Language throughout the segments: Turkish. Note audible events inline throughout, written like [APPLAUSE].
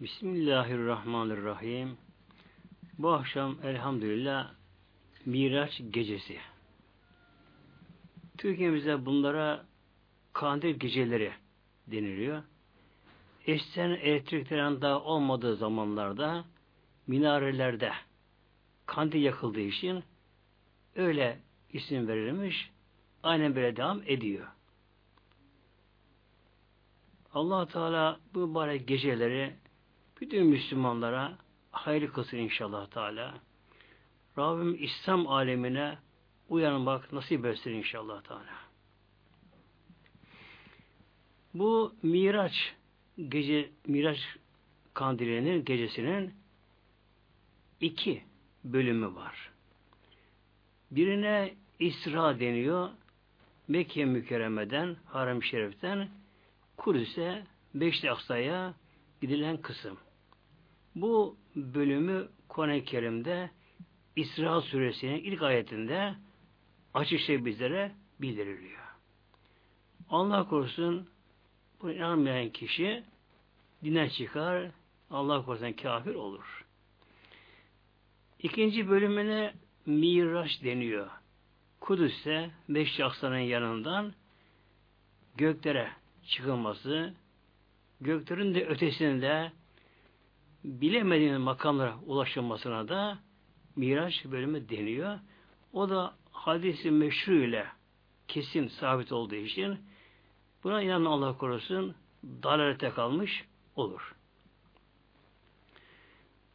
Bismillahirrahmanirrahim. Bu akşam elhamdülillah Miraç gecesi. Türkiye'mizde bunlara kandil geceleri deniliyor. Eşten elektriklerin daha olmadığı zamanlarda minarelerde kandil yakıldığı için öyle isim verilmiş. Aynen böyle devam ediyor. allah Teala bu mübarek geceleri bütün Müslümanlara hayırlı kılsın inşallah Teala. Rabbim İslam alemine uyanmak nasip etsin inşallah Teala. Bu Miraç gece Miraç kandilinin gecesinin iki bölümü var. Birine İsra deniyor. Mekke mükerremeden, Haram-ı Şerif'ten Kudüs'e, Beşli Aksa'ya gidilen kısım. Bu bölümü Kuran-ı Kerim'de İsra suresinin ilk ayetinde açıkça bizlere bildiriliyor. Allah korusun bu inanmayan kişi dinden çıkar, Allah korusun kafir olur. İkinci bölümüne Miraç deniyor. Kudüs'te beş Aksa'nın yanından göklere çıkılması, göklerin de ötesinde bilemediğiniz makamlara ulaşılmasına da Miraç bölümü deniyor. O da hadisi meşru ile kesin sabit olduğu için buna inanan Allah korusun dalalete kalmış olur.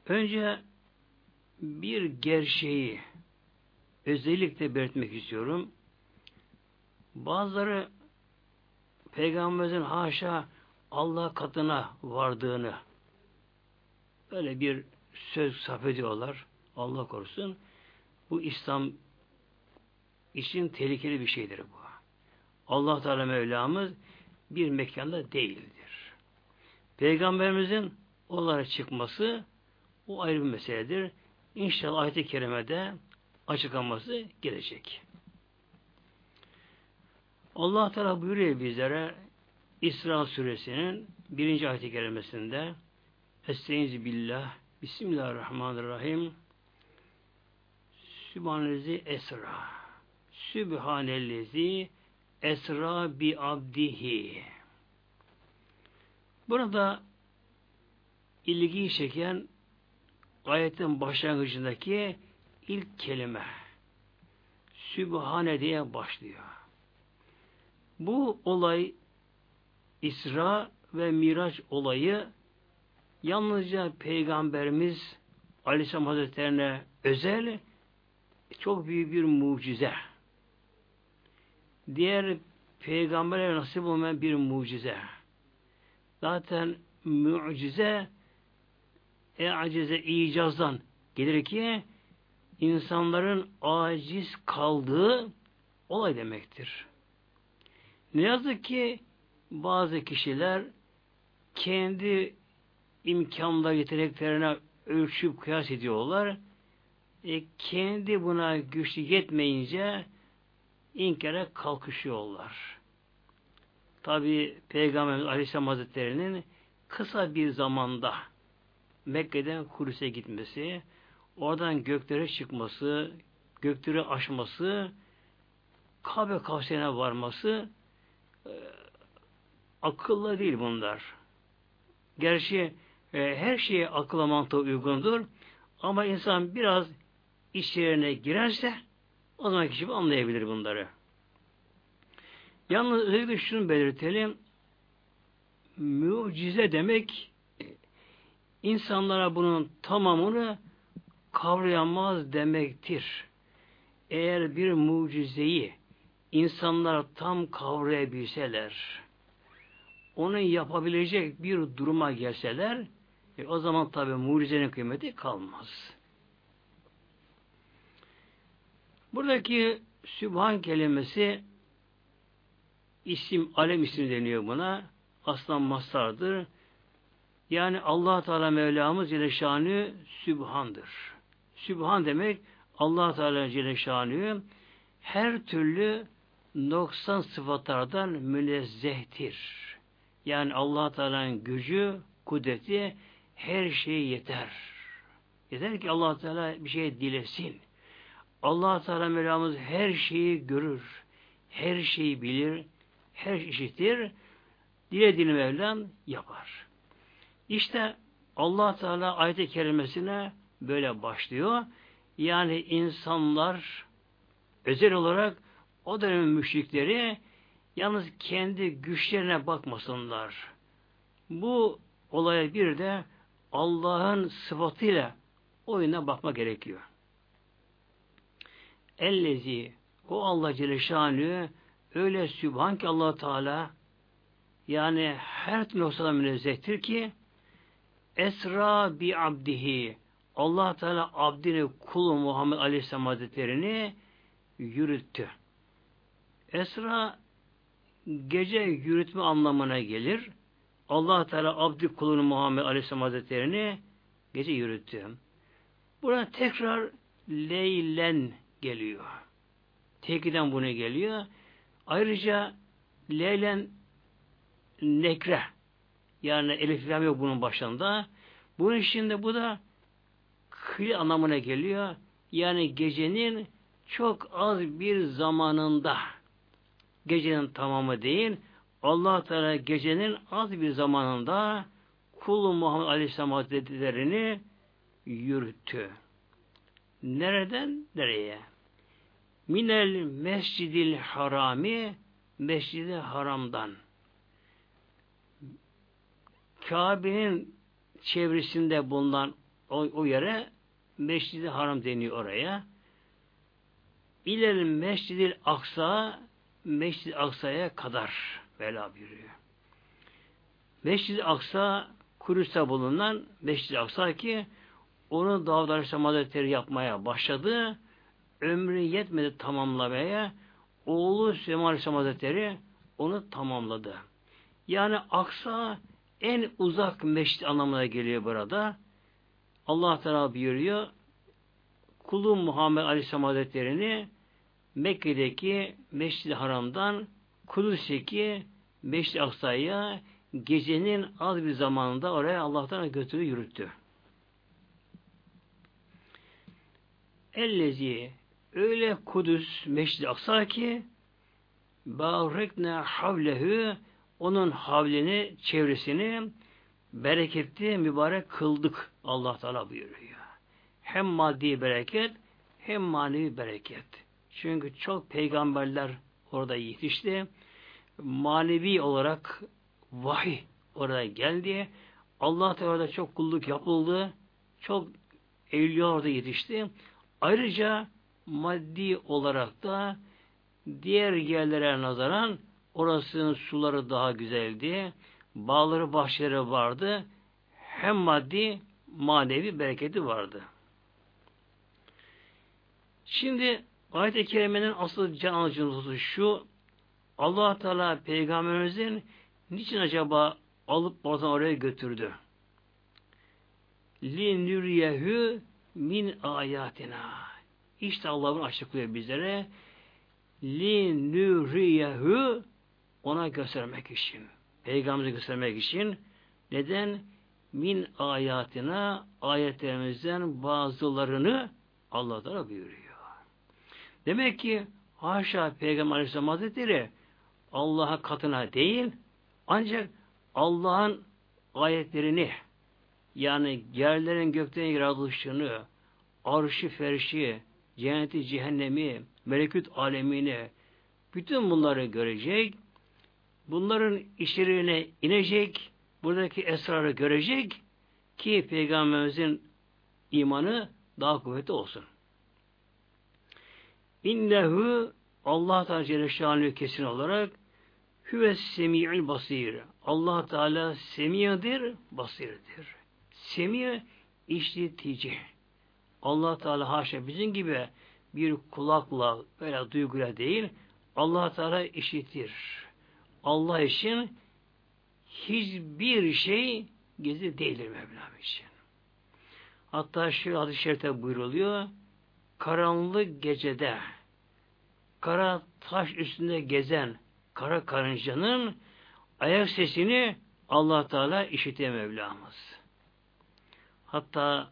Önce bir gerçeği özellikle belirtmek istiyorum. Bazıları Peygamberimizin haşa Allah katına vardığını böyle bir söz sarf ediyorlar. Allah korusun. Bu İslam için tehlikeli bir şeydir bu. Allah Teala Mevlamız bir mekanda değildir. Peygamberimizin onlara çıkması o ayrı bir meseledir. İnşallah ayet-i kerimede açıklaması gelecek. Allah Teala buyuruyor bizlere İsra suresinin birinci ayet-i kerimesinde Estaizu billah. Bismillahirrahmanirrahim. Sübhanellezi esra. Sübhanellezi esra bi abdihi. Burada ilgiyi çeken ayetin başlangıcındaki ilk kelime Sübhane diye başlıyor. Bu olay İsra ve Miraç olayı yalnızca Peygamberimiz Aleyhisselam Hazretlerine özel çok büyük bir mucize. Diğer peygamberlere nasip olmayan bir mucize. Zaten mucize e acize icazdan gelir ki insanların aciz kaldığı olay demektir. Ne yazık ki bazı kişiler kendi imkanla yeteneklerine ölçüp kıyas ediyorlar. E, kendi buna güçlü yetmeyince inkara kalkışıyorlar. Tabi Peygamberimiz Aleyhisselam Hazretleri'nin kısa bir zamanda Mekke'den Kudüs'e gitmesi, oradan göklere çıkması, gökleri aşması, Kabe kavsiyene varması e, akılla değil bunlar. Gerçi e, her şeye akılla mantığı uygundur ama insan biraz içlerine girerse o zaman kişi anlayabilir bunları. Yalnız özellikle şunu belirtelim. Mucize demek insanlara bunun tamamını kavrayamaz demektir. Eğer bir mucizeyi insanlar tam kavrayabilseler, onu yapabilecek bir duruma gelseler, e, o zaman tabi mucizenin kıymeti kalmaz. Buradaki Sübhan kelimesi isim, alem ismi deniyor buna. Aslan mastardır. Yani allah Teala Mevlamız Celle Şanı Sübhan'dır. Sübhan demek allah Teala Celle Şanı her türlü noksan sıfatlardan münezzehtir. Yani allah Teala'nın gücü, kudreti her şey yeter. Yeter ki allah Teala bir şey dilesin. allah Teala Mevlamız her şeyi görür. Her şeyi bilir. Her şeyi işitir. Dilediğini Mevlam yapar. İşte allah Teala ayet-i kerimesine böyle başlıyor. Yani insanlar özel olarak o dönemin müşrikleri yalnız kendi güçlerine bakmasınlar. Bu olaya bir de Allah'ın sıfatıyla oyuna bakma gerekiyor. Ellezi o Allah Celle öyle sübhan ki allah Teala yani her türlü noktadan münezzehtir ki Esra bi abdihi allah Teala abdini kulu Muhammed Aleyhisselam Hazretleri'ni yürüttü. Esra gece yürütme anlamına gelir. Allah Teala abdi kulunu Muhammed Aleyhisselam Hazretleri'ni gece yürüttü. Burada tekrar leylen geliyor. Tekiden bunu geliyor. Ayrıca leylen nekre yani elif lam yok bunun başında. Bunun içinde bu da kıyı anlamına geliyor. Yani gecenin çok az bir zamanında gecenin tamamı değil allah Teala gecenin az bir zamanında kulu Muhammed Aleyhisselam Hazretleri'ni yürüttü. Nereden? Nereye? Minel mescidil harami mescidi haramdan. Kabe'nin çevresinde bulunan o, o yere mescidi haram deniyor oraya. İlel mescidil aksa mescid Aksa'ya kadar Vela buyuruyor. Mescid-i Aksa Kudüs'te bulunan Mescid-i Aksa ki onu Davud Aleyhisselam Hazretleri yapmaya başladı. Ömrü yetmedi tamamlamaya. Oğlu Süleyman Aleyhisselam Hazretleri onu tamamladı. Yani Aksa en uzak meşrit anlamına geliyor burada. Allah Teala buyuruyor. Kulum Muhammed Aleyhisselam Hazretleri'ni Mekke'deki Meşrid-i Haram'dan Kudüs'teki Meşrid-i Aksa'ya gecenin az bir zamanında oraya Allah'tan götürü yürüttü. Ellezi öyle Kudüs Meşrid-i Aksa ki Bağrekne havlehu onun havlini, çevresini bereketli, mübarek kıldık Allah Teala buyuruyor. Hem maddi bereket hem manevi bereket. Çünkü çok peygamberler orada yetişti. Manevi olarak vahiy oraya geldi. Allah Teala çok kulluk yapıldı. Çok evliya orada yetişti. Ayrıca maddi olarak da diğer yerlere nazaran orasının suları daha güzeldi. Bağları, bahçeleri vardı. Hem maddi, manevi bereketi vardı. Şimdi ayet-i kerimenin asıl can alıcılığı şu allah Teala peygamberimizin niçin acaba alıp oradan oraya götürdü? Nüryehu min ayatina. İşte Allah'ın açıklıyor bizlere. Nüryehu ona göstermek için. Peygamberimize göstermek için. Neden? Min ayatina ayetlerimizden bazılarını Allah da buyuruyor. Demek ki haşa Peygamber Aleyhisselam Hazretleri Allah'a katına değil ancak Allah'ın ayetlerini yani yerlerin gökten yaratılışını arşı ferşi cenneti cehennemi melekut alemini bütün bunları görecek bunların içeriğine inecek buradaki esrarı görecek ki Peygamberimizin imanı daha kuvvetli olsun. İnnehu Allah Teala Celle kesin olarak Hüve semi'il basir. Allah Teala semiyedir, basirdir. Semi işletici. Allah Teala haşa bizim gibi bir kulakla böyle duyguyla değil Allah Teala işitir. Allah için hiçbir şey gizli değildir Mevlam için. Hatta şu hadis-i şerifte buyruluyor karanlık gecede kara taş üstünde gezen kara karıncanın ayak sesini Allah Teala işitiyor Mevlamız. Hatta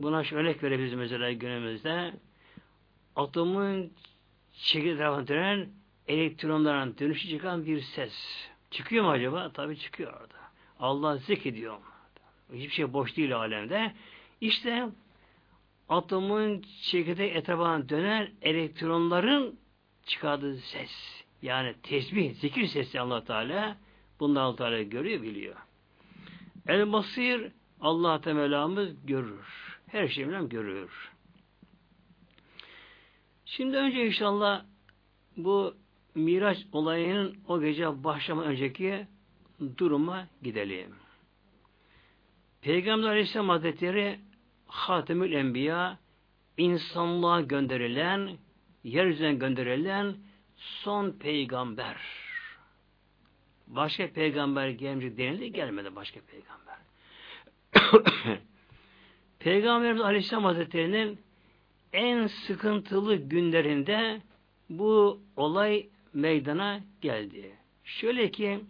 buna örnek verebiliriz mesela günümüzde. Atomun tarafından dönen elektronların dönüşü çıkan bir ses. Çıkıyor mu acaba? Tabi çıkıyor orada. Allah zikrediyor. Hiçbir şey boş değil alemde. İşte atomun çekirdek etrafından dönen elektronların çıkardığı ses. Yani tesbih, zikir sesi allah Teala bundan allah Teala görüyor, biliyor. El basir Allah Teala'mız görür. Her şeyi görür. Şimdi önce inşallah bu Miraç olayının o gece başlamadan önceki duruma gidelim. Peygamber Aleyhisselam Hazretleri Hatemül Enbiya insanlığa gönderilen, yeryüzüne gönderilen son peygamber. Başka peygamber gelmeyecek denildi, gelmedi başka peygamber. [COUGHS] Peygamberimiz Aleyhisselam Hazretleri'nin en sıkıntılı günlerinde bu olay meydana geldi. Şöyle ki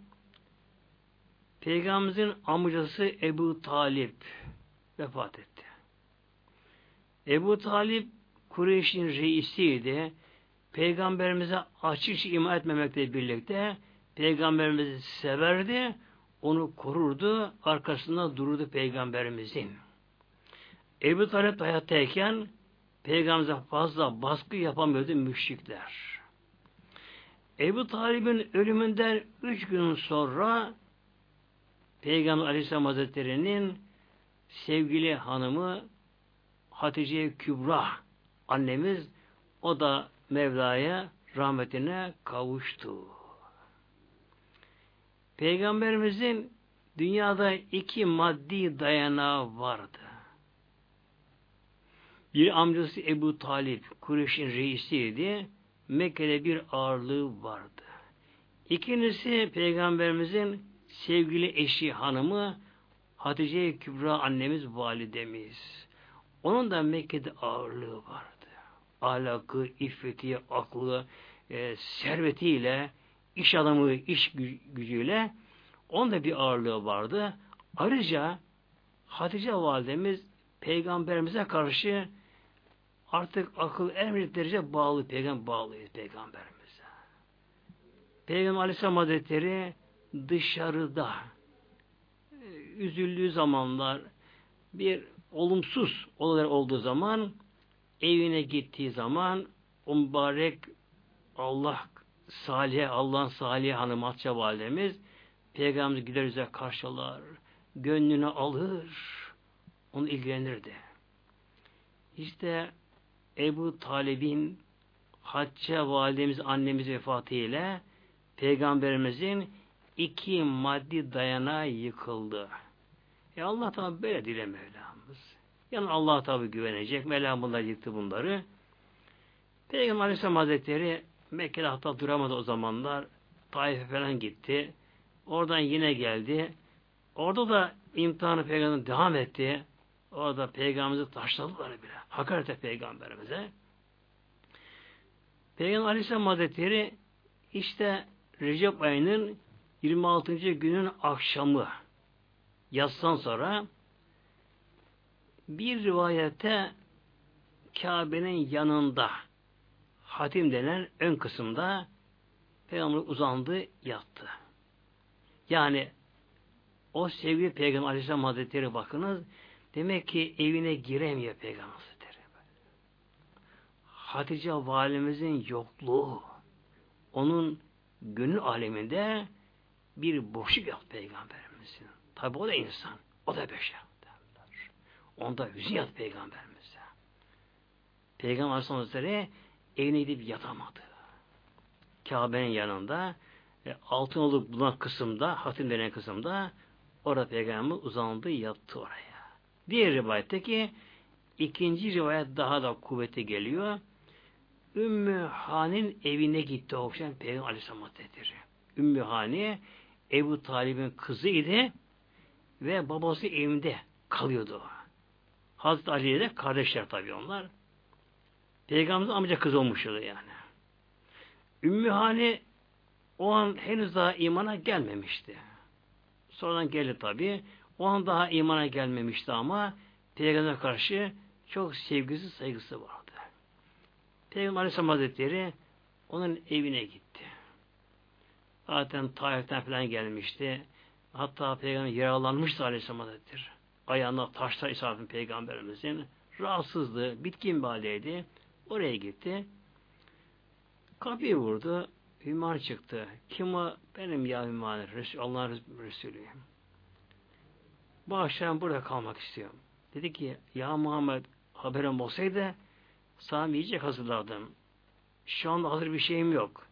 Peygamberimizin amcası Ebu Talip vefat etti. Ebu Talip Kureyş'in reisiydi. Peygamberimize açıkça iman etmemekle birlikte Peygamberimizi severdi, onu korurdu, arkasında dururdu Peygamberimizin. Ebu Talip hayattayken Peygamberimize fazla baskı yapamıyordu müşrikler. Ebu Talib'in ölümünden üç gün sonra Peygamber Aleyhisselam Hazretleri'nin sevgili hanımı Hatice Kübra annemiz o da Mevla'ya rahmetine kavuştu. Peygamberimizin dünyada iki maddi dayanağı vardı. Bir amcası Ebu Talip, Kureyş'in reisiydi. Mekke'de bir ağırlığı vardı. İkincisi Peygamberimizin sevgili eşi hanımı Hatice Kübra annemiz validemiz. Onun da Mekke'de ağırlığı vardı. Ahlakı, iffeti, aklı, e, servetiyle, iş adamı, iş gücüyle onun da bir ağırlığı vardı. Ayrıca Hatice validemiz peygamberimize karşı artık akıl emretlerce bağlı peygamber bağlıyız peygamberimize. Peygamber Aleyhisselam Hazretleri dışarıda e, üzüldüğü zamanlar bir olumsuz olaylar olduğu zaman evine gittiği zaman o mübarek Allah Salih, Allah'ın Salih Hanım Atça Validemiz Peygamberimiz gider üzere karşılar, gönlünü alır, onu ilgilenirdi. İşte Ebu Talib'in Hacca validemiz annemiz vefatıyla Peygamberimizin iki maddi dayanağı yıkıldı. E Allah böyle dile Mevlamız. Yani Allah tabi güvenecek. Mevlam bunlar yıktı bunları. Peygamber Aleyhisselam Hazretleri Mekke'de hatta duramadı o zamanlar. Taif'e falan gitti. Oradan yine geldi. Orada da imtihanı peygamber devam etti. Orada peygamberimizi taşladılar bile. Hakaret peygamberimize. Peygamber Aleyhisselam Hazretleri işte Recep ayının 26. günün akşamı yatstan sonra bir rivayete Kabe'nin yanında hatim denen ön kısımda Peygamber uzandı, yattı. Yani o sevgili Peygamber Aleyhisselam Hazretleri bakınız demek ki evine giremiyor Peygamber Hazretleri. Hatice valimizin yokluğu onun gönül aleminde bir boşluk yok Peygamberimizin. Tabi o da insan. O da beşer. Onda hüzün yat. Peygamber Aleyhisselam Hazretleri evine gidip yatamadı. Kabe'nin yanında e, altın olup bulunan kısımda, hatim denen kısımda orada Peygamber uzandı, yattı oraya. Diğer rivayette ki ikinci rivayet daha da kuvveti geliyor. Ümmü Han'in evine gitti okşayan Peygamber Aleyhisselam Hazretleri. Ümmü Hani Ebu Talib'in kızıydı ve babası evinde kalıyordu. Hazreti Ali'ye de kardeşler tabii onlar. Peygamberimizin amca kız olmuştu yani. Ümmü Hani o an henüz daha imana gelmemişti. Sonradan geldi tabi. O an daha imana gelmemişti ama Peygamber'e karşı çok sevgisi, saygısı vardı. Peygamber Aleyhisselam Hazretleri onun evine gitti. Zaten Taif'ten falan gelmişti. Hatta Peygamber yaralanmıştı Aleyhisselam Hazretleri. Ayağına taşlar isabetli Peygamberimizin. Rahatsızdı, bitkin bir haldeydi. Oraya gitti. Kapıyı vurdu. Hüman çıktı. Kim o? Benim ya Hüman. Allah'ın Resulüyüm. Bu akşam burada kalmak istiyorum. Dedi ki ya Muhammed haberim olsaydı sana yiyecek hazırladım. Şu anda hazır bir şeyim yok.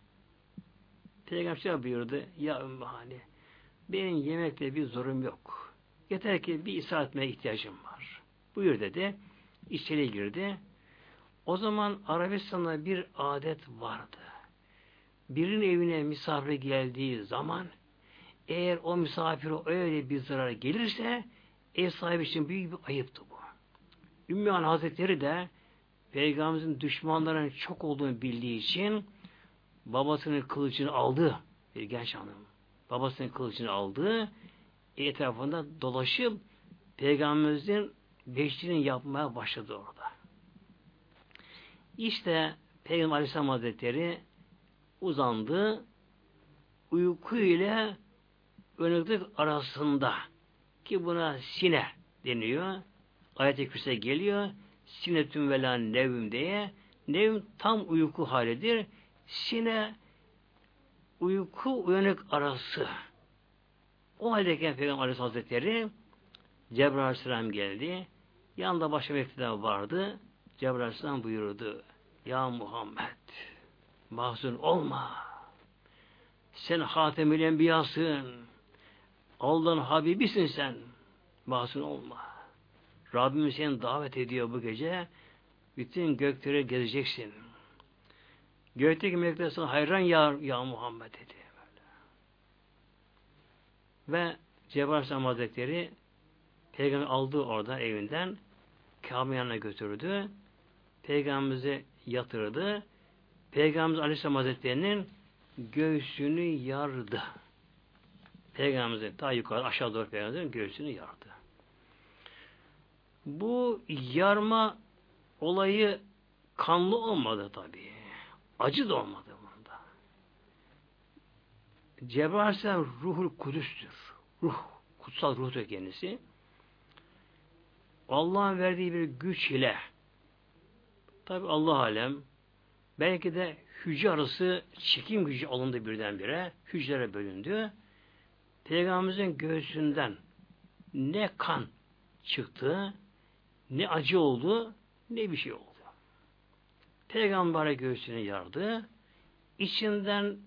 Peygamber buyurdu. Ya Ümmühane benim yemekle bir zorum yok. Yeter ki bir isar etmeye ihtiyacım var. Buyur dedi. İçeri girdi. O zaman Arabistan'da bir adet vardı. Birinin evine misafir geldiği zaman eğer o misafire öyle bir zarar gelirse ev sahibi için büyük bir ayıptı bu. Ümmühan Hazretleri de Peygamberimizin düşmanlarının çok olduğunu bildiği için babasının kılıcını aldı. Bir genç hanım. Babasının kılıcını aldı. Etrafında dolaşıp Peygamberimizin beşliğini yapmaya başladı orada. İşte Peygamber Aleyhisselam Hazretleri uzandı. Uyku ile uyanıklık arasında ki buna sine deniyor. Ayet-i Kürse geliyor. Sinetün vela nevm diye. Nevm tam uyku halidir. Sine uyku uyanık arası. O haldeyken Peygamber Aleyhisselam Hazretleri Cebrail Aleyhisselam geldi. Yanında başka bekçiler vardı. Cebrail Aleyhisselam buyurdu. Ya Muhammed mahzun olma. Sen Hatemül Enbiyasın. Allah'ın Habibisin sen. Mahzun olma. Rabbimiz seni davet ediyor bu gece. Bütün gökleri gezeceksin. Gökteki melekler sana hayran ya, ya Muhammed dedi. Ve Cebrail Aleyhisselam Hazretleri Peygamber aldı orada evinden Kabe yanına götürdü. Peygamberimizi yatırdı. Peygamberimiz Aleyhisselam Hazretleri'nin göğsünü yardı. Peygamberimizin daha yukarı aşağı doğru Peygamberimizin göğsünü yardı. Bu yarma olayı kanlı olmadı tabi. Acı da olmadı. Cebrail Aleyhisselam ruhul kudüstür. Ruh, kutsal ruhtur kendisi. Allah'ın verdiği bir güç ile tabi Allah alem belki de hücre arası çekim gücü alındı birdenbire. Hücrelere bölündü. Peygamberimizin göğsünden ne kan çıktı, ne acı oldu, ne bir şey oldu. Peygamber'e göğsünü yardı. İçinden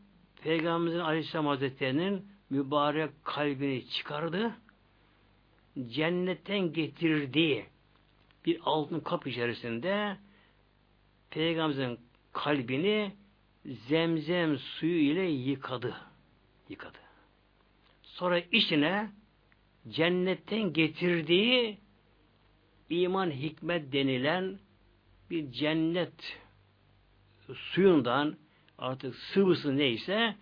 Peygamberimizin Aleyhisselam Hazretleri'nin mübarek kalbini çıkardı cennetten getirdiği bir altın kap içerisinde Peygamberimizin kalbini zemzem suyu ile yıkadı. Yıkadı. Sonra içine cennetten getirdiği iman hikmet denilen bir cennet suyundan artık sıvısı neyse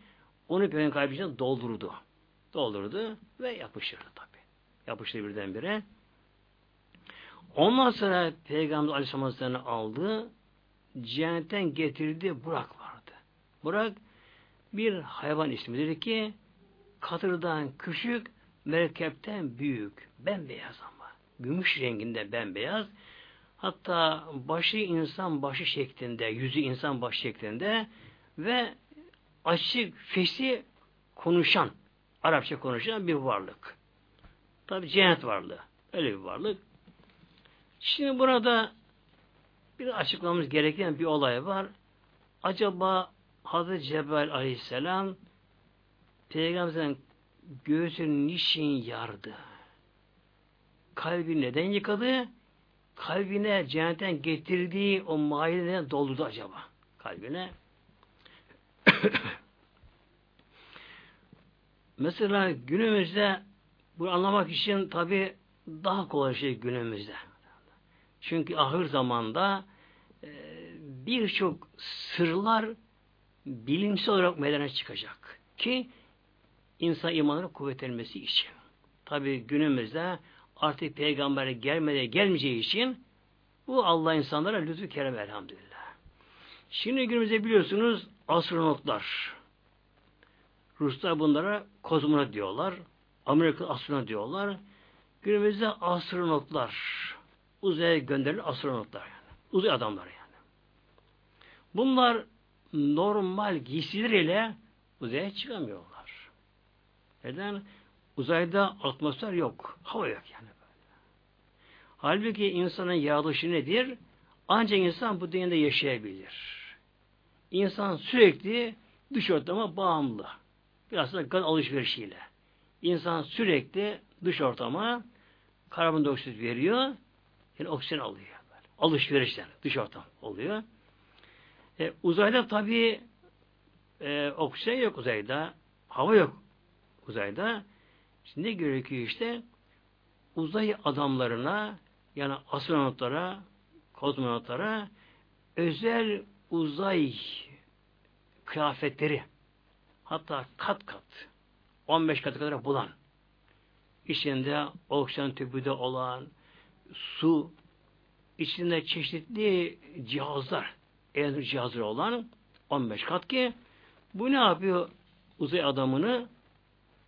onu Peygamber kalbine doldurdu. Doldurdu ve yapıştırdı tabi yapıştı birdenbire. Ondan sonra Peygamber Aleyhisselam Hazretleri'ni aldı. Cennetten getirdi Burak vardı. Burak bir hayvan ismidir ki katırdan küçük, merkepten büyük. Bembeyaz ama. Gümüş renginde bembeyaz. Hatta başı insan başı şeklinde, yüzü insan başı şeklinde ve açık, fesi konuşan, Arapça konuşan bir varlık. Tabi cennet varlığı. Öyle bir varlık. Şimdi burada bir açıklamamız gereken bir olay var. Acaba Hazreti Cebrail aleyhisselam Peygamberin göğsünü niçin yardı? Kalbi neden yıkadı? Kalbine cennetten getirdiği o maile neden doldurdu acaba? Kalbine. [COUGHS] Mesela günümüzde bunu anlamak için tabi daha kolay şey günümüzde. Çünkü ahir zamanda e, birçok sırlar bilimsel olarak meydana çıkacak. Ki insan imanının kuvvetlenmesi için. Tabi günümüzde artık peygamber gelmedi, gelmeyeceği için bu Allah insanlara lütfu kerem elhamdülillah. Şimdi günümüzde biliyorsunuz astronotlar. Ruslar bunlara kozmonot diyorlar. Amerika astronot diyorlar. Günümüzde astronotlar. Uzaya gönderilen astronotlar yani. Uzay adamlar yani. Bunlar normal giysileriyle uzaya çıkamıyorlar. Neden? Uzayda atmosfer yok. Hava yok yani. Halbuki insanın yaratılışı nedir? Ancak insan bu dünyada yaşayabilir. İnsan sürekli dış ortama bağımlı. Biraz da gaz alışverişiyle. İnsan sürekli dış ortama karbondioksit veriyor. Yani oksijen alıyor. Alışverişten dış ortam oluyor. E, uzayda tabii e, oksijen yok uzayda. Hava yok uzayda. Şimdi ne gerekiyor işte? Uzay adamlarına yani astronotlara, kozmonotlara özel uzay kıyafetleri hatta kat kat 15 katı kadar bulan içinde oksijen tüpü de olan su içinde çeşitli cihazlar enerji cihazları olan 15 kat ki bu ne yapıyor uzay adamını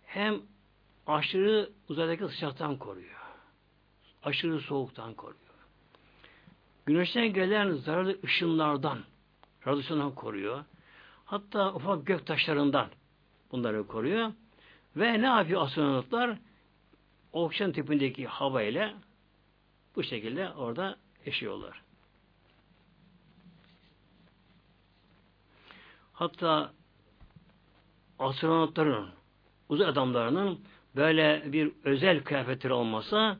hem aşırı uzaydaki sıcaktan koruyor. Aşırı soğuktan koruyor. Güneşten gelen zararlı ışınlardan, radyasyondan koruyor. Hatta ufak gök taşlarından bunları koruyor. Ve ne yapıyor astronotlar? Oksijen tipindeki hava ile bu şekilde orada yaşıyorlar. Hatta astronotların, uzay adamlarının böyle bir özel kıyafetleri olmasa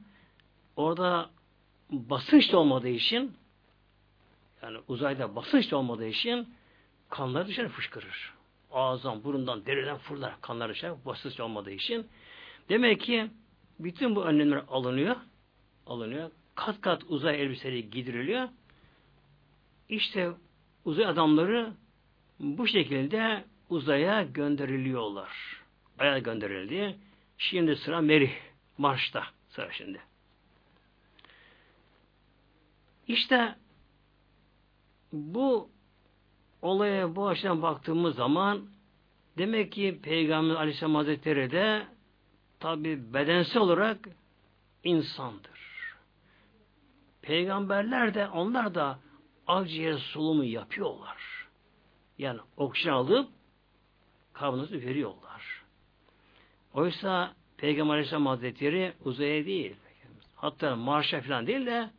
orada basınç da olmadığı için yani uzayda basınç da olmadığı için kanlar dışarı fışkırır. Ağızdan, burundan, deriden fırlar kanlar dışarı basınç olmadığı için. Demek ki bütün bu önlemler alınıyor. Alınıyor. Kat kat uzay elbiseleri giydiriliyor. İşte uzay adamları bu şekilde uzaya gönderiliyorlar. Aya gönderildi. Şimdi sıra Merih. Marş'ta sıra şimdi. İşte bu olaya bu açıdan baktığımız zaman demek ki Peygamber Aleyhisselam Hazretleri de tabi bedensel olarak insandır. Peygamberler de onlar da akciğer solumu yapıyorlar. Yani oksijen alıp karbonatı veriyorlar. Oysa Peygamber Aleyhisselam Hazretleri uzaya değil. Hatta Mars'a falan değil de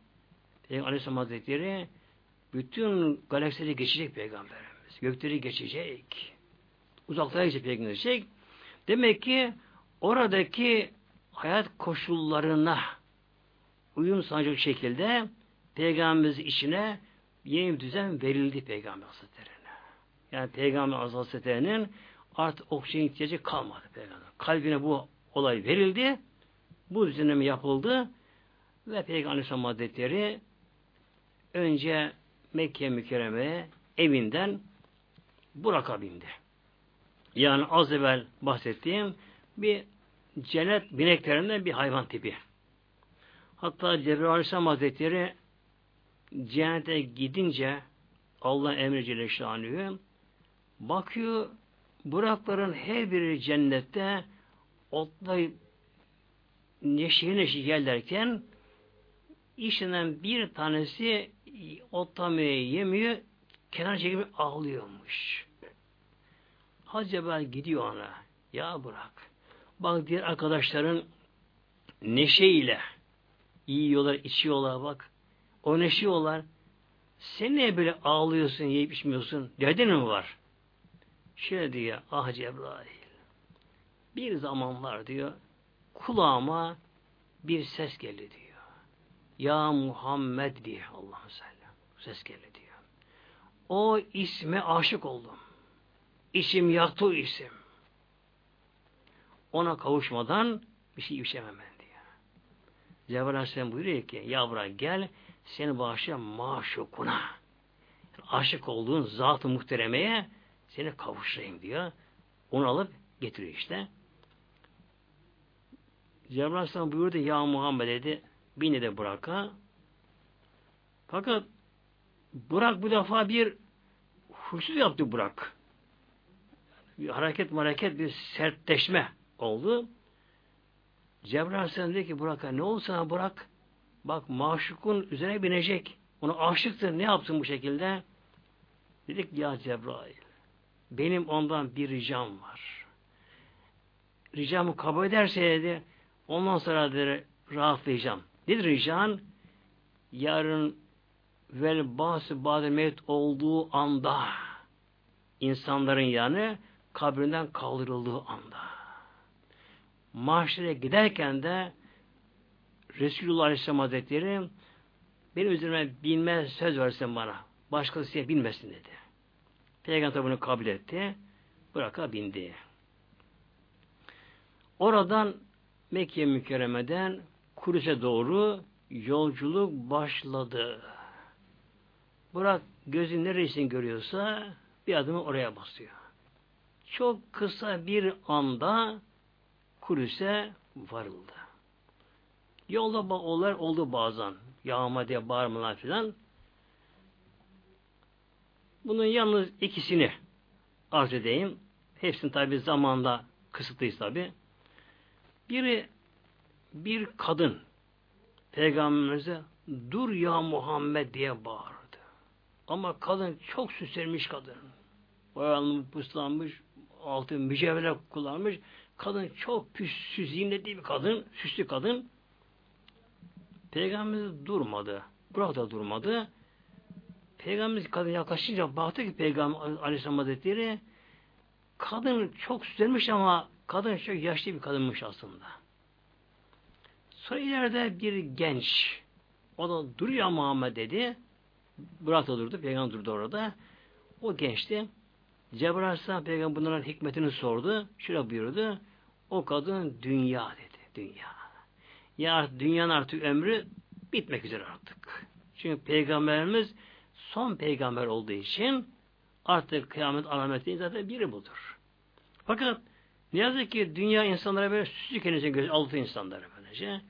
Peygamber Aleyhisselam Hazretleri bütün galaksileri geçecek Peygamberimiz. Gökleri geçecek. Uzaklara geçecek Peygamber geçecek. Demek ki oradaki hayat koşullarına uyum sağlayacak şekilde Peygamberimiz içine yeni bir düzen verildi Peygamber Hazretleri'ne. Yani Peygamber Hazretleri'nin artık oksijen ihtiyacı kalmadı Peygamber. Kalbine bu olay verildi. Bu düzenleme yapıldı ve Peygamber Hazretleri önce Mekke mükerremeye evinden Burak'a bindi. Yani az evvel bahsettiğim bir cennet bineklerinden bir hayvan tipi. Hatta Cebrail Aleyhisselam Hazretleri cennete gidince Allah emri Celle bakıyor Burakların her biri cennette otlayıp neşe neşe gelirken işinden bir tanesi otlamayı yemiyor kenar çekip ağlıyormuş. Acaba gidiyor ona. Ya bırak. Bak diğer arkadaşların neşeyle yiyorlar, içiyorlar bak. O neşiyorlar. Sen niye böyle ağlıyorsun, yiyip içmiyorsun? Derdin mi var? Şöyle diyor, ah Cebrail. Bir zamanlar diyor, kulağıma bir ses geldi diyor. Ya Muhammed diye Allah'ın sellem. Ses geldi diyor. O isme aşık oldum. İsim yaktı isim. Ona kavuşmadan bir şey içemem ben diyor. Cebrail Aleyhisselam buyuruyor ki yavra gel seni bağışlayan maşukuna. Aşık olduğun zat-ı muhteremeye seni kavuşturayım diyor. Onu alıp getiriyor işte. Cebrail Aleyhisselam buyurdu ya Muhammed dedi bin de Burak'a. Fakat Burak bu defa bir huysuz yaptı Burak. Bir hareket hareket bir sertleşme oldu. Cebrail Aleyhisselam dedi ki Burak'a ne oldu sana Burak? Bak maşukun üzerine binecek. Ona aşıktır. Ne yapsın bu şekilde? Dedik ya Cebrail benim ondan bir ricam var. Ricamı kabul ederse dedi ondan sonra dedi, rahatlayacağım. Nedir rican? Yarın vel bahsi ba'de mevt olduğu anda insanların yanı kabrinden kaldırıldığı anda. Mahşere giderken de Resulullah Aleyhisselam Hazretleri benim üzerime binme söz versin bana. Başkası binmesin dedi. Peygamber bunu kabul etti. Bıraka bindi. Oradan Mekke mükerremeden Kudüs'e doğru yolculuk başladı. Burak gözün neresini görüyorsa bir adımı oraya basıyor. Çok kısa bir anda Kudüs'e varıldı. Yolda olaylar oldu bazen. Yağma diye bağırmalar filan. Bunun yalnız ikisini arz edeyim. Hepsini tabi zamanda kısıtlıyız tabi. Biri bir kadın Peygamberimize dur ya Muhammed diye bağırdı. Ama kadın çok süslenmiş kadın. Boyanmış, puslanmış, altın mücevherler kullanmış. Kadın çok püssüz, zinetli bir kadın, süslü kadın. Peygamberimiz durmadı. Burak da durmadı. Peygamberimiz kadın yaklaşınca baktı ki Peygamber Aleyhisselam Hazretleri kadın çok süslenmiş ama kadın çok yaşlı bir kadınmış aslında. Sonra ileride bir genç o da duruyor Muhammed dedi. Burak da durdu. Peygamber durdu orada. O gençti. Cebrail Aleyhisselam Peygamber bunların hikmetini sordu. Şöyle buyurdu. O kadın dünya dedi. Dünya. Ya dünyanın artık ömrü bitmek üzere artık. Çünkü Peygamberimiz son peygamber olduğu için artık kıyamet alameti zaten biri budur. Fakat ne yazık ki dünya insanlara böyle süslü göz altı insanlara böylece.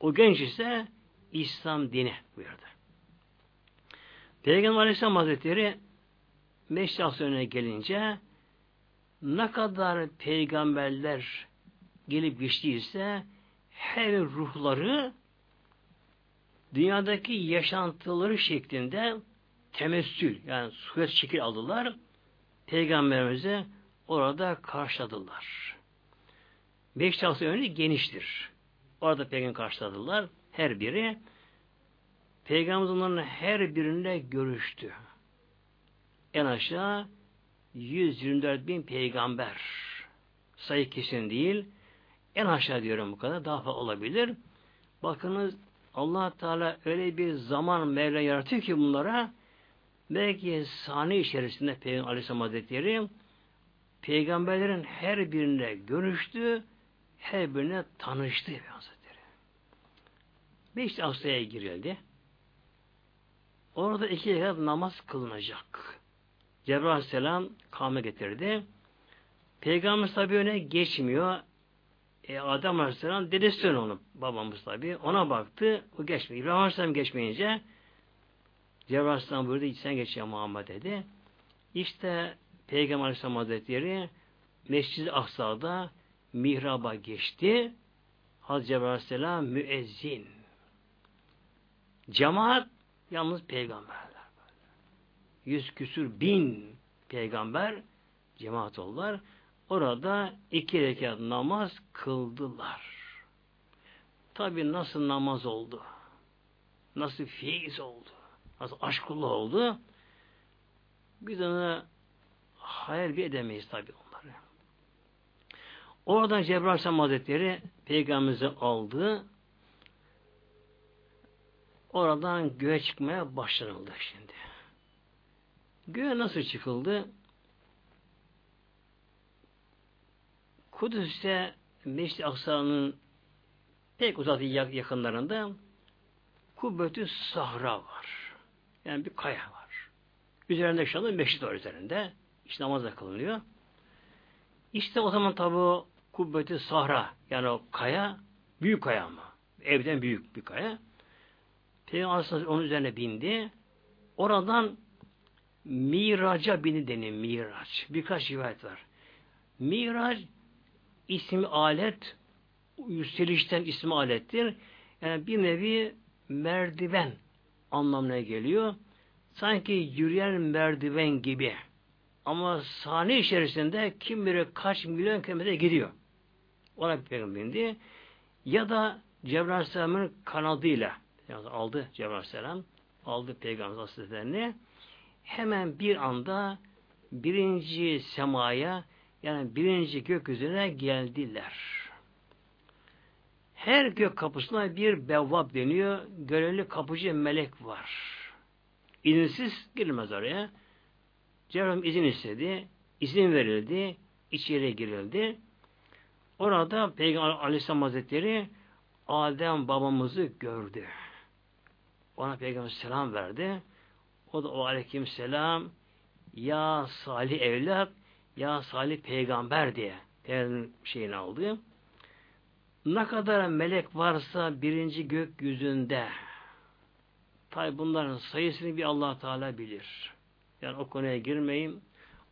O genç ise İslam dini buyurdu. Peygamber Aleyhisselam Hazretleri Meşraf önüne gelince ne kadar peygamberler gelip geçtiyse her ruhları dünyadaki yaşantıları şeklinde temessül yani suret şekil aldılar. Peygamberimize orada karşıladılar. Beş şahsı önü geniştir. Orada peygamber karşıladılar. Her biri Peygamberimiz onların her birine görüştü. En aşağı 124 bin peygamber. Sayı kesin değil. En aşağı diyorum bu kadar. Daha fazla olabilir. Bakınız allah Teala öyle bir zaman Mevla yaratıyor ki bunlara belki saniye içerisinde Peygamber Aleyhisselam Hazretleri peygamberlerin her birine görüştü, her birine tanıştı Hazretleri. Beş hastaya girildi. Orada iki rekat namaz kılınacak. Cebrail Aleyhisselam kâme getirdi. Peygamber tabi öne geçmiyor. E, Adem Aleyhisselam dedesi onu babamız tabi. Ona baktı. O geçmiyor. İbrahim Aleyhisselam geçmeyince Cebrail Aleyhisselam buyurdu sen geç ya Muhammed dedi. İşte Peygamber Aleyhisselam Hazretleri Mescid-i Aksa'da mihraba geçti. Hazreti Cebrail Aleyhisselam müezzin. Cemaat yalnız peygamberler. Yüz küsür bin peygamber cemaat oldular. Orada iki rekat namaz kıldılar. Tabi nasıl namaz oldu? Nasıl feyiz oldu? Nasıl aşkullah oldu? Biz onu hayal bir edemeyiz tabi. Oradan Cebrail Aleyhisselam Hazretleri Peygamberimizi aldı. Oradan göğe çıkmaya başlanıldı şimdi. Göğe nasıl çıkıldı? Kudüs'te Meşri Aksa'nın pek uzak yakınlarında Kubbetü Sahra var. Yani bir kaya var. Üzerinde şu anda meşrit var üzerinde. İşte namaz da kılınıyor. İşte o zaman tabi Kubbetü Sahra yani o kaya Büyük kaya ama. Evden büyük bir kaya. Peygamber Aleyhisselam onun üzerine bindi. Oradan Miraca bini deniyor Miraç. Birkaç rivayet var. Miraç ismi alet yükselişten ismi alettir. Yani bir nevi merdiven anlamına geliyor. Sanki yürüyen merdiven gibi. Ama sahne içerisinde kim bilir kaç milyon kilometre gidiyor. Ona peygamber. Ya da Cebrail Aleyhisselam'ın kanadıyla yani aldı Cebrail Aleyhisselam aldı Peygamber Hazretlerini hemen bir anda birinci semaya yani birinci gökyüzüne geldiler. Her gök kapısına bir bevvab deniyor. Görevli kapıcı melek var. İzinsiz girilmez oraya. Cebrail izin istedi. izin verildi. içeri girildi. Orada Peygamber Aleyhisselam Hazretleri Adem babamızı gördü. Ona Peygamber selam verdi. O da o aleyküm selam ya salih evlat ya salih peygamber diye şeyini aldı. Ne kadar melek varsa birinci gökyüzünde tabi bunların sayısını bir allah Teala bilir. Yani o konuya girmeyin.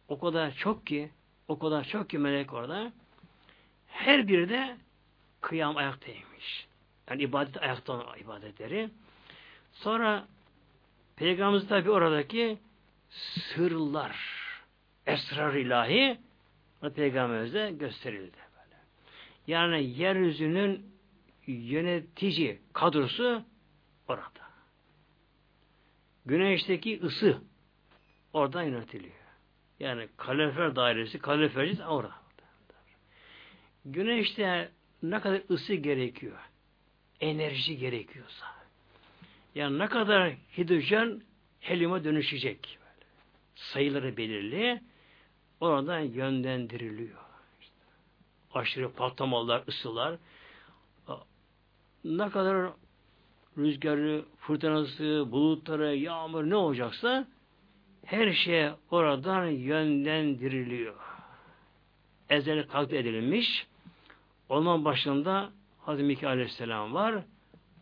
O kadar çok ki o kadar çok ki melek orada. Her biri de kıyam ayaktaymış. Yani ibadet ayakta ibadetleri. Sonra Peygamberimiz tabi oradaki sırlar, esrar ilahi Peygamberimize gösterildi. Böyle. Yani yeryüzünün yönetici kadrosu orada. Güneşteki ısı oradan yönetiliyor. Yani kalifer dairesi, kaliferciz orada. Güneşte ne kadar ısı gerekiyor, enerji gerekiyorsa, yani ne kadar hidrojen helyuma dönüşecek. Sayıları belirli. Oradan yönlendiriliyor. İşte. Aşırı patlamalar, ısılar. Ne kadar rüzgarı, fırtınası, bulutları, yağmur ne olacaksa her şey oradan yönlendiriliyor. Ezeli takdir edilmiş. Onun başında Hazreti Mikail Aleyhisselam var.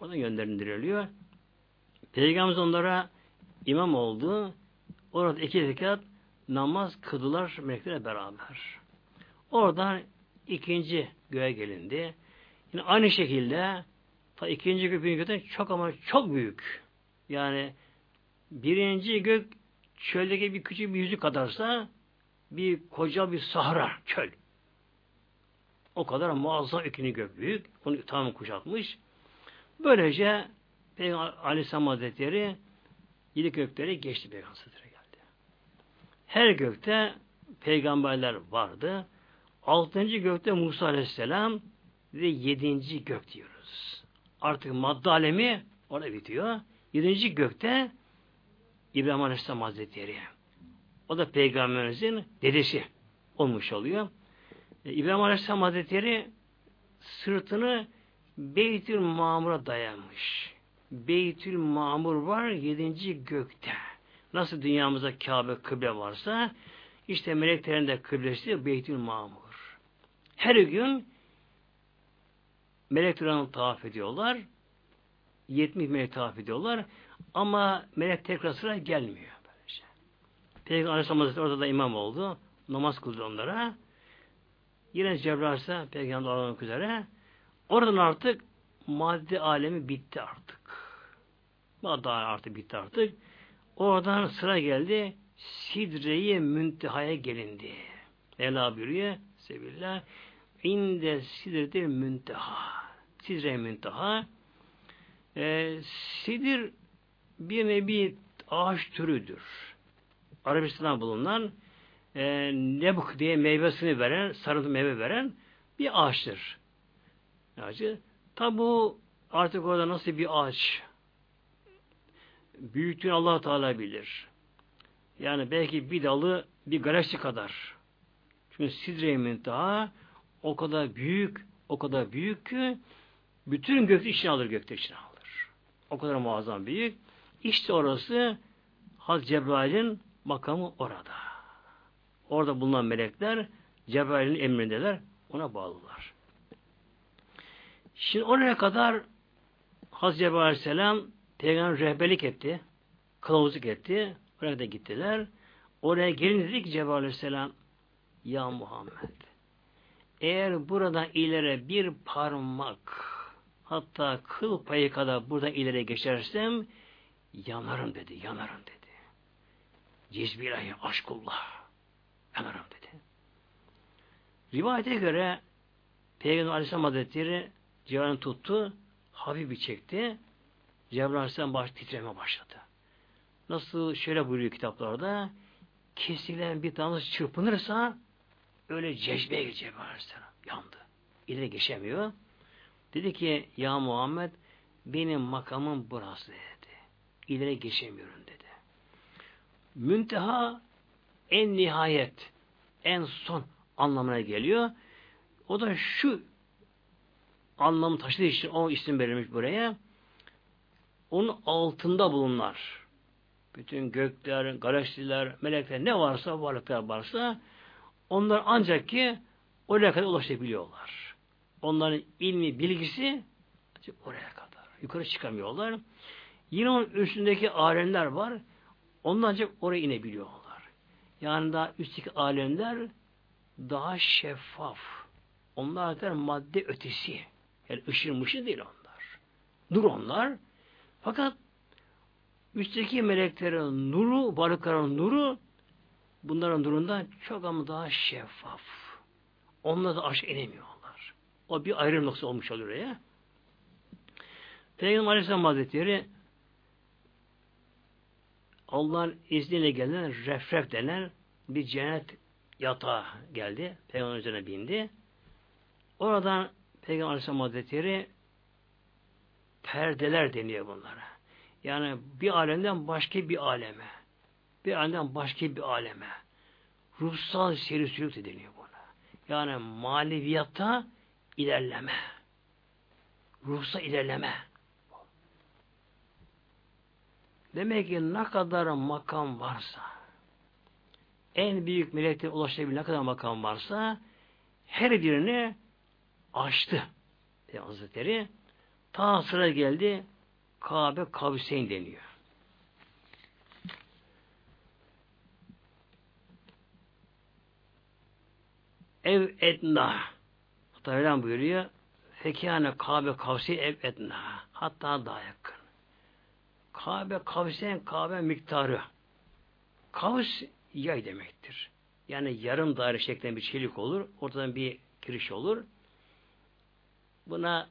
Ona yönlendiriliyor. Peygamberimiz onlara imam oldu. Orada iki rekat namaz kıldılar meleklerle beraber. Oradan ikinci göğe gelindi. Yine aynı şekilde ikinci gök gökten çok ama çok büyük. Yani birinci gök çöldeki bir küçük bir yüzük kadarsa bir koca bir sahra çöl. O kadar muazzam ikinci gök büyük. Onu tam kuşatmış. Böylece Peygamber Aleyhisselam Hazretleri yedi göklere geçti Peygamber Hazretleri geldi. Her gökte peygamberler vardı. Altıncı gökte Musa Aleyhisselam ve yedinci gök diyoruz. Artık madde alemi orada bitiyor. Yedinci gökte İbrahim Aleyhisselam Hazretleri. O da peygamberimizin dedesi olmuş oluyor. E, İbrahim Aleyhisselam Hazretleri sırtını Beytül Mamur'a dayanmış. Beytül Mamur var yedinci gökte. Nasıl dünyamızda Kabe kıble varsa işte meleklerin de kıblesi Beytül Mamur. Her gün meleklerin tavaf ediyorlar. 70 melek tavaf ediyorlar. Ama melek tekrar sıra gelmiyor. Böylece. Peygamber Aleyhisselam Hazretleri orada da imam oldu. Namaz kıldı onlara. Yine Cebrail ise Peygamber olmak üzere. Oradan artık madde alemi bitti artık. Madde artık bitti artık. Oradan sıra geldi. Sidre-i müntehaya gelindi. Ela buyuruyor. Sebillah. İnde sidretil münteha. Sidre-i münteha. Ee, sidir bir nevi ağaç türüdür. Arabistan'da bulunan e, nebuk diye meyvesini veren, sarımsı meyve veren bir ağaçtır. Ağacı. Tabi bu artık orada nasıl bir ağaç büyüklüğünü allah Teala bilir. Yani belki bir dalı bir galaksi kadar. Çünkü Sidre-i Müntaha o kadar büyük, o kadar büyük ki bütün gökte içine alır, gökte içine alır. O kadar muazzam büyük. İşte orası Haz Cebrail'in makamı orada. Orada bulunan melekler Cebrail'in emrindeler, ona bağlılar. Şimdi oraya kadar Hazreti Cebrail Aleyhisselam Peygamber rehberlik etti. Kılavuzluk etti. Oraya da gittiler. Oraya gelince dedi ki Cebrail Aleyhisselam Ya Muhammed eğer buradan ileri bir parmak hatta kıl payı kadar buradan ileri geçersem yanarım dedi, yanarım dedi. Cizbilahi aşkullah. Yanarım dedi. Rivayete göre Peygamber Aleyhisselam Hazretleri Cebrail'i tuttu, hafif bir çekti. Cebrail Aleyhisselam baş, titreme başladı. Nasıl şöyle buyuruyor kitaplarda kesilen bir tanesi çırpınırsa öyle cezbeye girecek Aleyhisselam. Yandı. İleri geçemiyor. Dedi ki ya Muhammed benim makamım burası dedi. İleri geçemiyorum dedi. Münteha en nihayet en son anlamına geliyor. O da şu anlamı taşıdığı için o isim verilmiş buraya. Onun altında bulunlar. Bütün gökler, galaksiler, melekler ne varsa, varlıklar varsa onlar ancak ki oraya kadar ulaşabiliyorlar. Onların ilmi, bilgisi oraya kadar. Yukarı çıkamıyorlar. Yine onun üstündeki alemler var. Onlar ancak oraya inebiliyorlar. Yani daha üstteki alemler daha şeffaf. Onlar da madde ötesi. Yani ışır mışır değil onlar. Nur onlar. Fakat üstteki meleklerin nuru, varlıkların nuru bunların nurundan çok ama daha şeffaf. Onlar da aşağı inemiyorlar. O bir ayrım noktası olmuş oluyor ya. Peygamber Aleyhisselam Hazretleri Allah'ın izniyle gelen refref denen bir cennet yatağı geldi. Peygamber üzerine bindi. Oradan Peygamber Aleyhisselam Hazretleri perdeler deniyor bunlara. Yani bir alemden başka bir aleme. Bir alemden başka bir aleme. Ruhsal seri sülük de deniyor buna. Yani maneviyatta ilerleme. Ruhsal ilerleme. Demek ki ne kadar makam varsa, en büyük melekte ulaşabilen ne kadar makam varsa, her birini açtı. Peygamber Hazretleri. Ta sıra geldi, Kabe Kavseyn deniyor. Ev etna. Hatta öyle buyuruyor. Fekâne Kabe Kavseyn ev etna. Hatta daha yakın. Kabe kavsen Kabe miktarı. Kavs yay demektir. Yani yarım daire şeklinde bir çelik olur. Ortadan bir giriş olur. Buna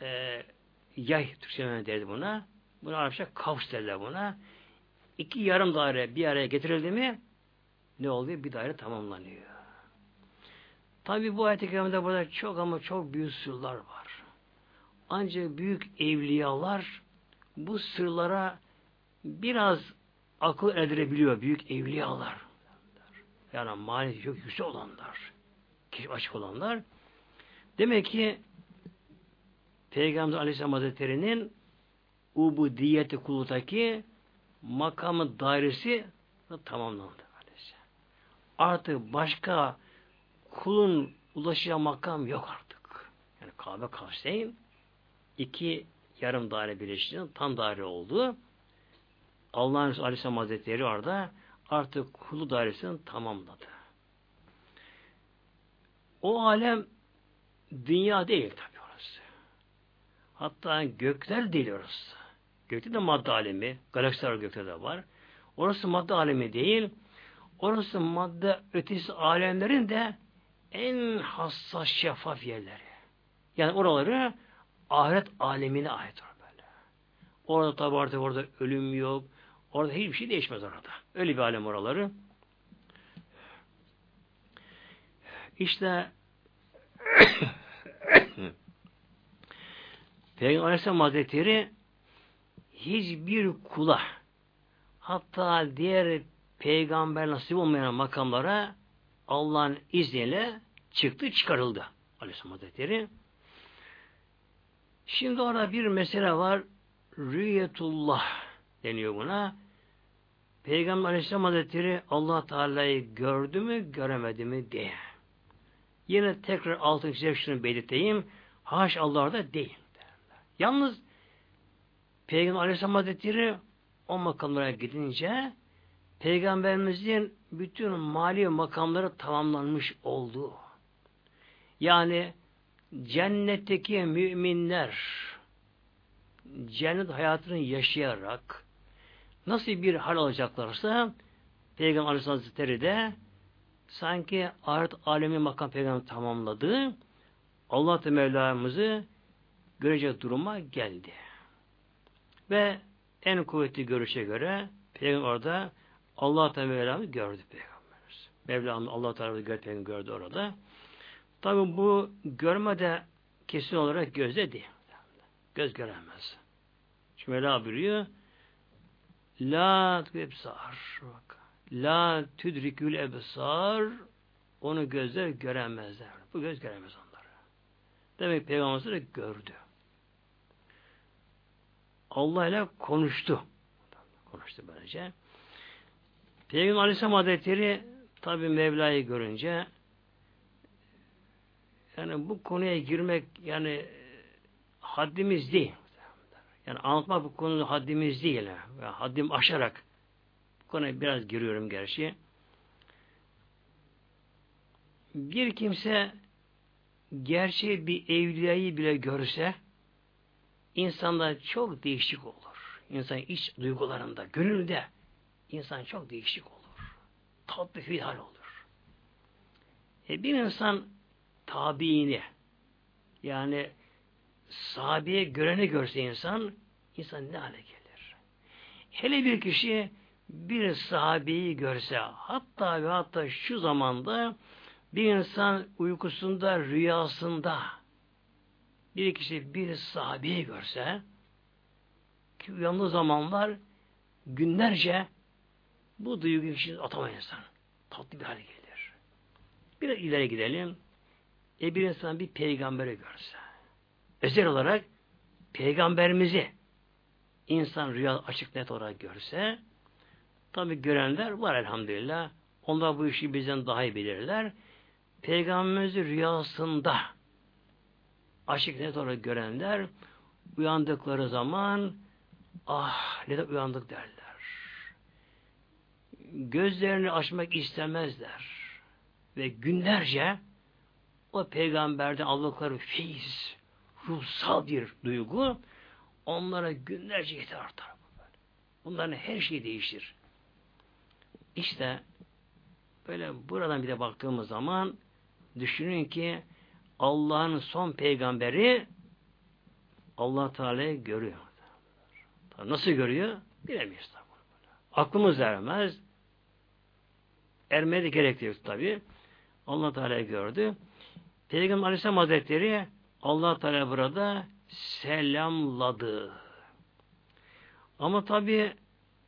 e, yay Türkçe'den derdi buna. Buna Arapça kavs derler buna. İki yarım daire bir araya getirildi mi ne oluyor? Bir daire tamamlanıyor. Tabi bu ayet-i kerimede burada çok ama çok büyük sırlar var. Ancak büyük evliyalar bu sırlara biraz akıl erdirebiliyor büyük evliyalar. Yani mali çok yüksek olanlar, kişi açık olanlar. Demek ki Peygamber Aleyhisselam Hazretleri'nin ubudiyeti kulutaki makamı dairesi tamamlandı. Artık başka kulun ulaşacağı makam yok artık. Yani Kabe Kavseyn iki yarım daire birleşince tam daire oldu. Allah'ın Resulü Aleyhisselam Hazretleri orada artık kulu dairesini tamamladı. O alem dünya değil tabi orası. Hatta gökler değil orası. Gökte de madde alemi, galaksiler gökte de var. Orası madde alemi değil. Orası madde ötesi alemlerin de en hassas şeffaf yerleri. Yani oraları ahiret alemine ait böyle. Orada tabi artık orada ölüm yok. Orada hiçbir şey değişmez orada. Öyle bir alem oraları. İşte [COUGHS] Peygamber Aleyhisselam Hazretleri hiçbir kula hatta diğer peygamber nasip olmayan makamlara Allah'ın izniyle çıktı çıkarıldı Aleyhisselam Hazretleri. Şimdi orada bir mesele var. Rüyetullah deniyor buna. Peygamber Aleyhisselam Hazretleri allah Teala'yı gördü mü göremedi mi diye. Yine tekrar altın çizerek şunu belirteyim. Haş Allah'da değil. Derler. Yalnız Peygamber Aleyhisselam Hazretleri o makamlara gidince Peygamberimizin bütün mali makamları tamamlanmış oldu. Yani cennetteki müminler cennet hayatını yaşayarak nasıl bir hal alacaklarsa Peygamber Aleyhisselam Hazretleri de sanki ahiret alemi makam peygamber tamamladı. Allah Mevlamızı görecek duruma geldi. Ve en kuvvetli görüşe göre peygamber orada Allah Mevlam'ı gördü peygamberimiz. Mevlam'ı Allah Teala gördü, gördü orada. Tabi bu görme de kesin olarak gözde değil. Göz göremez. Çünkü Mevla buyuruyor La ebsar. La tüdrikül ebsar onu gözler göremezler. Bu göz göremez onları. Demek Peygamber de gördü. Allah ile konuştu. Konuştu böylece. Peygamber Aleyhisselam Hazretleri tabi Mevla'yı görünce yani bu konuya girmek yani haddimiz değil. Yani anlatmak bu konuda haddimiz değil. Yani haddim aşarak bu konuya biraz giriyorum gerçi. Bir kimse gerçeği bir evliyayı bile görse insanda çok değişik olur. İnsan iç duygularında, gönülde insan çok değişik olur. Tatlı bir hal olur. E bir insan tabiini yani sahabeye göreni görse insan insan ne hale gelir? Hele bir kişi bir sahabeyi görse hatta ve hatta şu zamanda bir insan uykusunda rüyasında bir kişi bir sahabeyi görse ki uyandığı zamanlar günlerce bu duyguyu kişi atamaz insan. Tatlı bir hale gelir. Bir ileri gidelim. E bir insan bir peygamberi görse özel olarak peygamberimizi insan rüya açık net olarak görse tabi görenler var elhamdülillah. Onlar bu işi bizden daha iyi bilirler. Peygamberimizi rüyasında açık net olarak görenler uyandıkları zaman ah neden uyandık derler. Gözlerini açmak istemezler. Ve günlerce o peygamberden aldıkları feyiz, ruhsal bir duygu onlara günlerce yeter artar. Bunların her şeyi değişir. İşte böyle buradan bir de baktığımız zaman düşünün ki Allah'ın son peygamberi Allah Teala'yı görüyor. Nasıl görüyor? Bilemeyiz tabi. Aklımız ermez. Ermeye de gerek yok tabi. Allah Teala'yı gördü. Peygamber Aleyhisselam Hazretleri Allah Teala burada selamladı. Ama tabi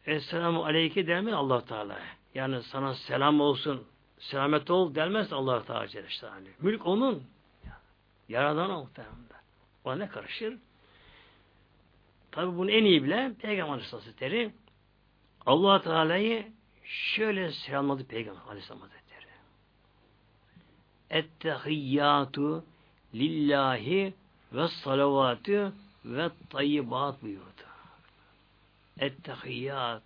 Esselamu Aleyke dermez Allah Teala. Yani sana selam olsun, selamet ol dermez Allah Teala Celle Mülk onun. Yaradan o muhtemelen. O ne karışır? Tabi bunu en iyi bilen Peygamber Aleyhisselam Hazretleri allah Teala'yı şöyle selamladı Peygamber Aleyhisselam Hazretleri. Ettehiyyatu lillahi ve salavatü ve tayyibat buyurdu. Ettehiyyat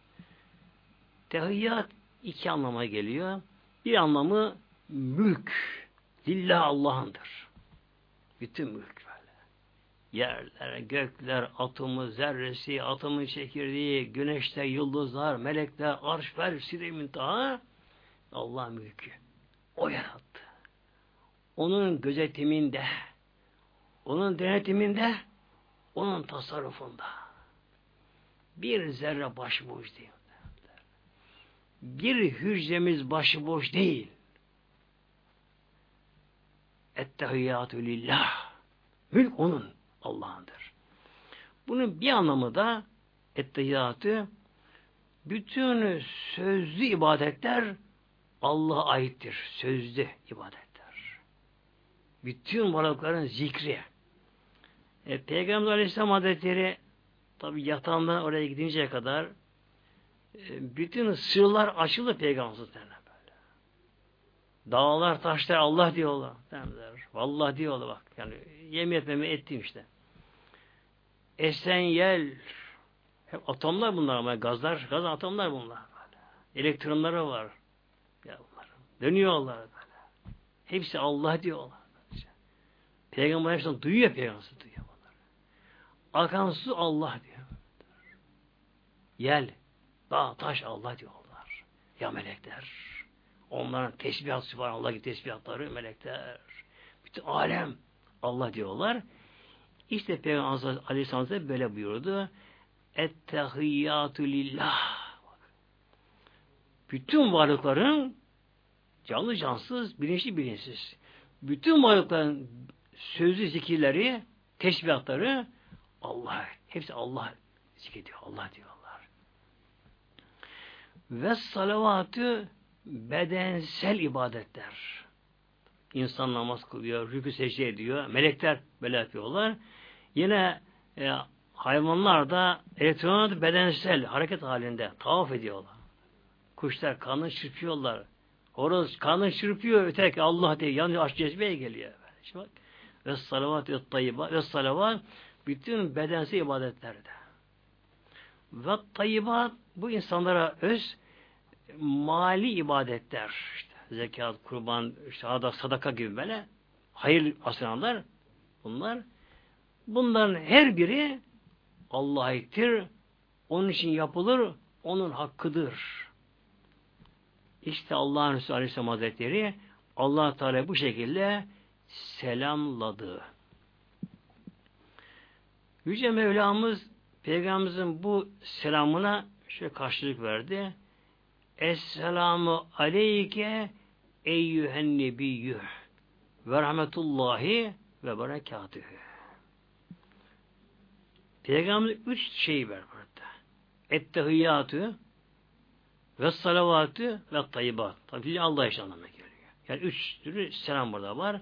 Tehiyyat iki anlama geliyor. Bir anlamı mülk. Lillah Allah'ındır. Bütün mülk böyle. Yerler, gökler, atomu, zerresi, atomun çekirdeği, güneşte, yıldızlar, melekler, arş, ver, sidre mintaha Allah mülkü. O yarattı. Onun gözetiminde, onun denetiminde, onun tasarrufunda. Bir zerre başıboş değil. Bir hücremiz başıboş değil. Ettehiyyatü lillah. Mülk onun. Allah'ındır. Bunun bir anlamı da ettehiyyatü bütün sözlü ibadetler Allah'a aittir. Sözlü ibadetler. Bütün varlıkların zikri. E, Peygamber Aleyhisselam Hazretleri tabi yatağından oraya gidinceye kadar e, bütün sırlar açıldı Peygamber böyle. Dağlar, taşlar Allah diyorlar. Derler. Vallahi diyorlar bak. Yani yemin etmemi ettim işte. Esen yel. Hep atomlar bunlar ama gazlar, gaz atomlar bunlar. Böyle. Elektronları var. Ya bunlar. Dönüyorlar böyle. Hepsi Allah diyorlar. Peygamber hepsini duyuyor peygamber duyuyor bunları. Akan su Allah diyor. Yel, dağ, taş Allah diyorlar. Ya melekler. Onların tesbihat var Allah gibi tesbihatları melekler. Bütün alem Allah diyorlar. İşte Peygamber Aleyhisselam böyle buyurdu. Ettehiyyatü lillah. Bütün varlıkların canlı cansız, bilinçli bilinçsiz. Bütün varlıkların sözlü zikirleri, teşbihatları Allah. Hepsi Allah zikrediyor. Allah diyorlar. Ve salavatı bedensel ibadetler. İnsan namaz kılıyor, rükü secde ediyor. Melekler böyle yapıyorlar. Yine e, hayvanlar da elektronlar da bedensel hareket halinde tavaf ediyorlar. Kuşlar kanını çırpıyorlar. Horoz kanını çırpıyor öteki Allah diye yanıyor aç cezbeye geliyor. Şimdi bak. Ve salavat ve tayyiba ve salavat bütün bedensel ibadetlerde. Ve tayyibat bu insanlara öz mali ibadetler. İşte zekat, kurban, işte sadaka gibi böyle hayır aslanlar bunlar. Bunların her biri Allah'a aittir. Onun için yapılır. Onun hakkıdır. İşte Allah'ın Resulü Aleyhisselam Hazretleri allah Teala bu şekilde selamladı. Yüce Mevlamız Peygamberimizin bu selamına şöyle karşılık verdi. Esselamu aleyke eyyühen nebiyyü ve rahmetullahi ve berekatühü. Peygamber üç şey ver burada. Ettehiyyatü ve salavatü ve tayyibat. Tabi Allah için anlamına geliyor. Yani üç türlü selam burada var.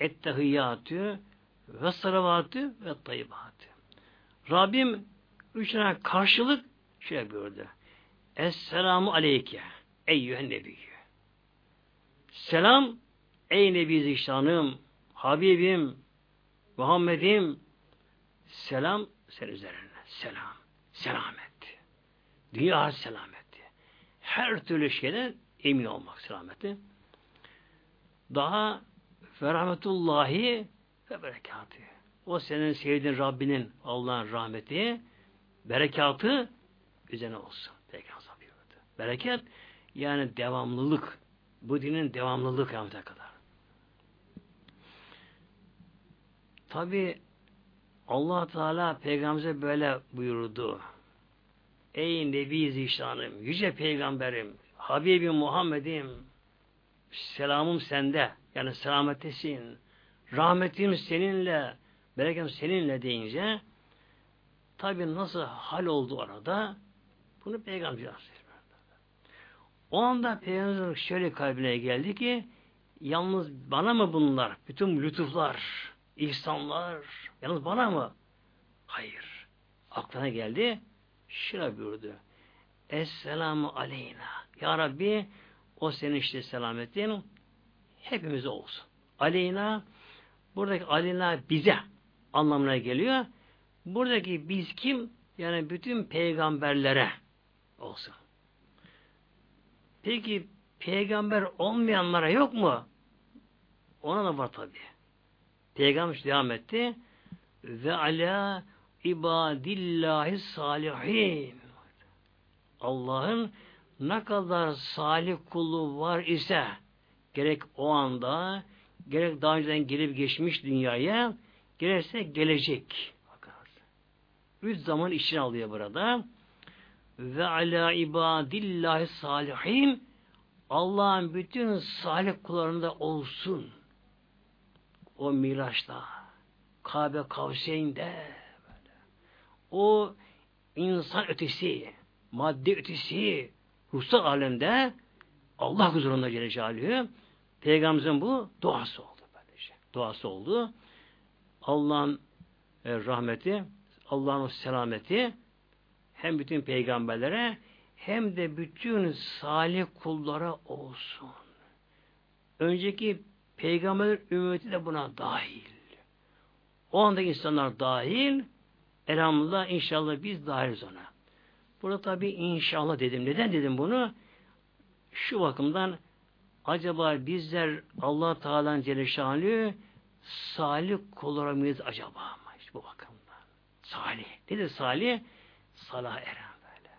Ettehiyyatü ve salavatü ve tayyibatü. Rabbim üç tane karşılık şey gördü. Esselamu aleyke eyyühen nebiyyü. Selam ey Nebi Zişanım, Habibim, Muhammed'im, selam sen üzerine. Selam. Selamet. Dünya selameti. Her türlü şeyden emin olmak selameti. Daha ve rahmetullahi ve berekatı. O senin sevdiğin Rabbinin Allah'ın rahmeti, berekatı üzerine olsun. Peygamber. Bereket yani devamlılık. Bu dinin devamlılığı kıyamete kadar. Tabi Allah Teala peygamberimize böyle buyurdu. Ey Nebi Zişanım, yüce peygamberim, Habibim Muhammed'im, selamım sende, yani selamettesin, rahmetim seninle, bereketim seninle deyince, tabi nasıl hal oldu arada, bunu peygamber O anda peygamber şöyle kalbine geldi ki, yalnız bana mı bunlar, bütün lütuflar, ihsanlar, yalnız bana mı? Hayır. Aklına geldi, şöyle buyurdu. Esselamu aleyna. Ya Rabbi, o senin işte selametin hepimize olsun. Aleyna, buradaki aleyna bize anlamına geliyor. Buradaki biz kim? Yani bütün peygamberlere olsun. Peki peygamber olmayanlara yok mu? Ona da var tabi. Peygamber devam etti. Ve ala ibadillahi salihin. Allah'ın ne kadar salih kulu var ise gerek o anda gerek daha önceden gelip geçmiş dünyaya gerekse gelecek. Üç zaman içine alıyor burada. Ve ala ibadillahi salihin Allah'ın bütün salih kullarında olsun. O Miraç'ta, Kabe Kavseyn'de, o insan ötesi, madde ötesi, ruhsal alemde Allah huzurunda Celle Celaluhu Peygamberimizin bu duası oldu. Böylece. Duası oldu. Allah'ın e, rahmeti, Allah'ın selameti hem bütün peygamberlere hem de bütün salih kullara olsun. önceki peygamber ümmeti de buna dahil. O andaki insanlar dahil. Elhamdülillah inşallah biz dahiliz ona. Burada tabi inşallah dedim. Neden dedim bunu? Şu bakımdan acaba bizler Allah Teala'nın Celle salih kul mıyız acaba? İşte bu bakımdan. Salih. Nedir salih? Salah eren böyle.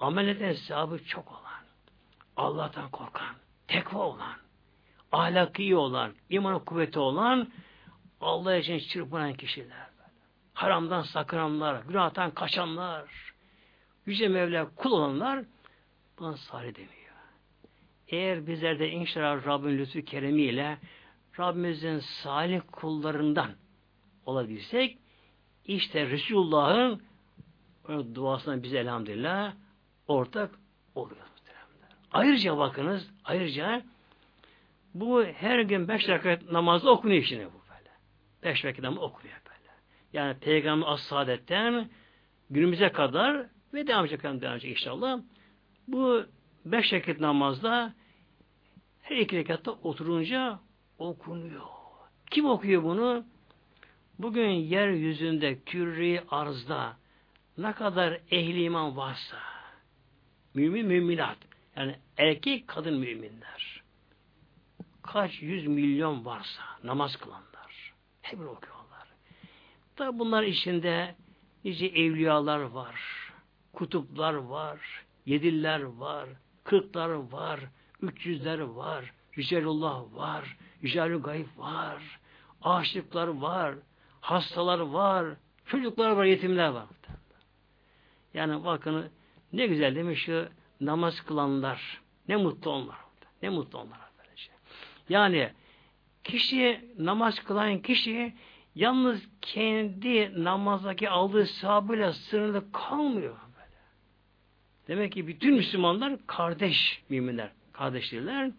Amel eden sahabı çok olan. Allah'tan korkan. Tekva olan. Ahlakı iyi olan. imanı kuvveti olan Allah için çırpınan kişiler. Böyle. Haramdan sakınanlar, günahtan kaçanlar, Yüce Mevla kul olanlar buna salih demiyor. Eğer bizler de inşallah Rabbin lütfu keremiyle Rabbimizin salih kullarından olabilsek işte Resulullah'ın duasına biz elhamdülillah ortak oluyoruz. Ayrıca bakınız, ayrıca bu her gün beş dakika namazda okunuyor şimdi bu böyle. Beş vakit namaz okunuyor böyle. Yani Peygamber as-saadetten günümüze kadar ve devam edecek, devam edecek inşallah. Bu beş vakit namazda her iki rekatta oturunca okunuyor. Kim okuyor bunu? Bugün yeryüzünde, kürri arzda ne kadar ehli iman varsa, mümin müminat, yani erkek kadın müminler, kaç yüz milyon varsa namaz kılanlar, hep okuyorlar. Tabi bunlar içinde nice evliyalar var, kutuplar var, yediller var, kırklar var, üç yüzler var, Ricelullah var, Ricelü Gayb var, aşıklar var, hastalar var, çocuklar var, yetimler var. Yani bakın ne güzel demiş şu namaz kılanlar. Ne mutlu onlar. Ne mutlu onlar. Böylece. Yani kişi namaz kılan kişi yalnız kendi namazdaki aldığı sahabıyla sınırlı kalmıyor. Demek ki bütün Müslümanlar kardeş müminler. Kardeşlerler.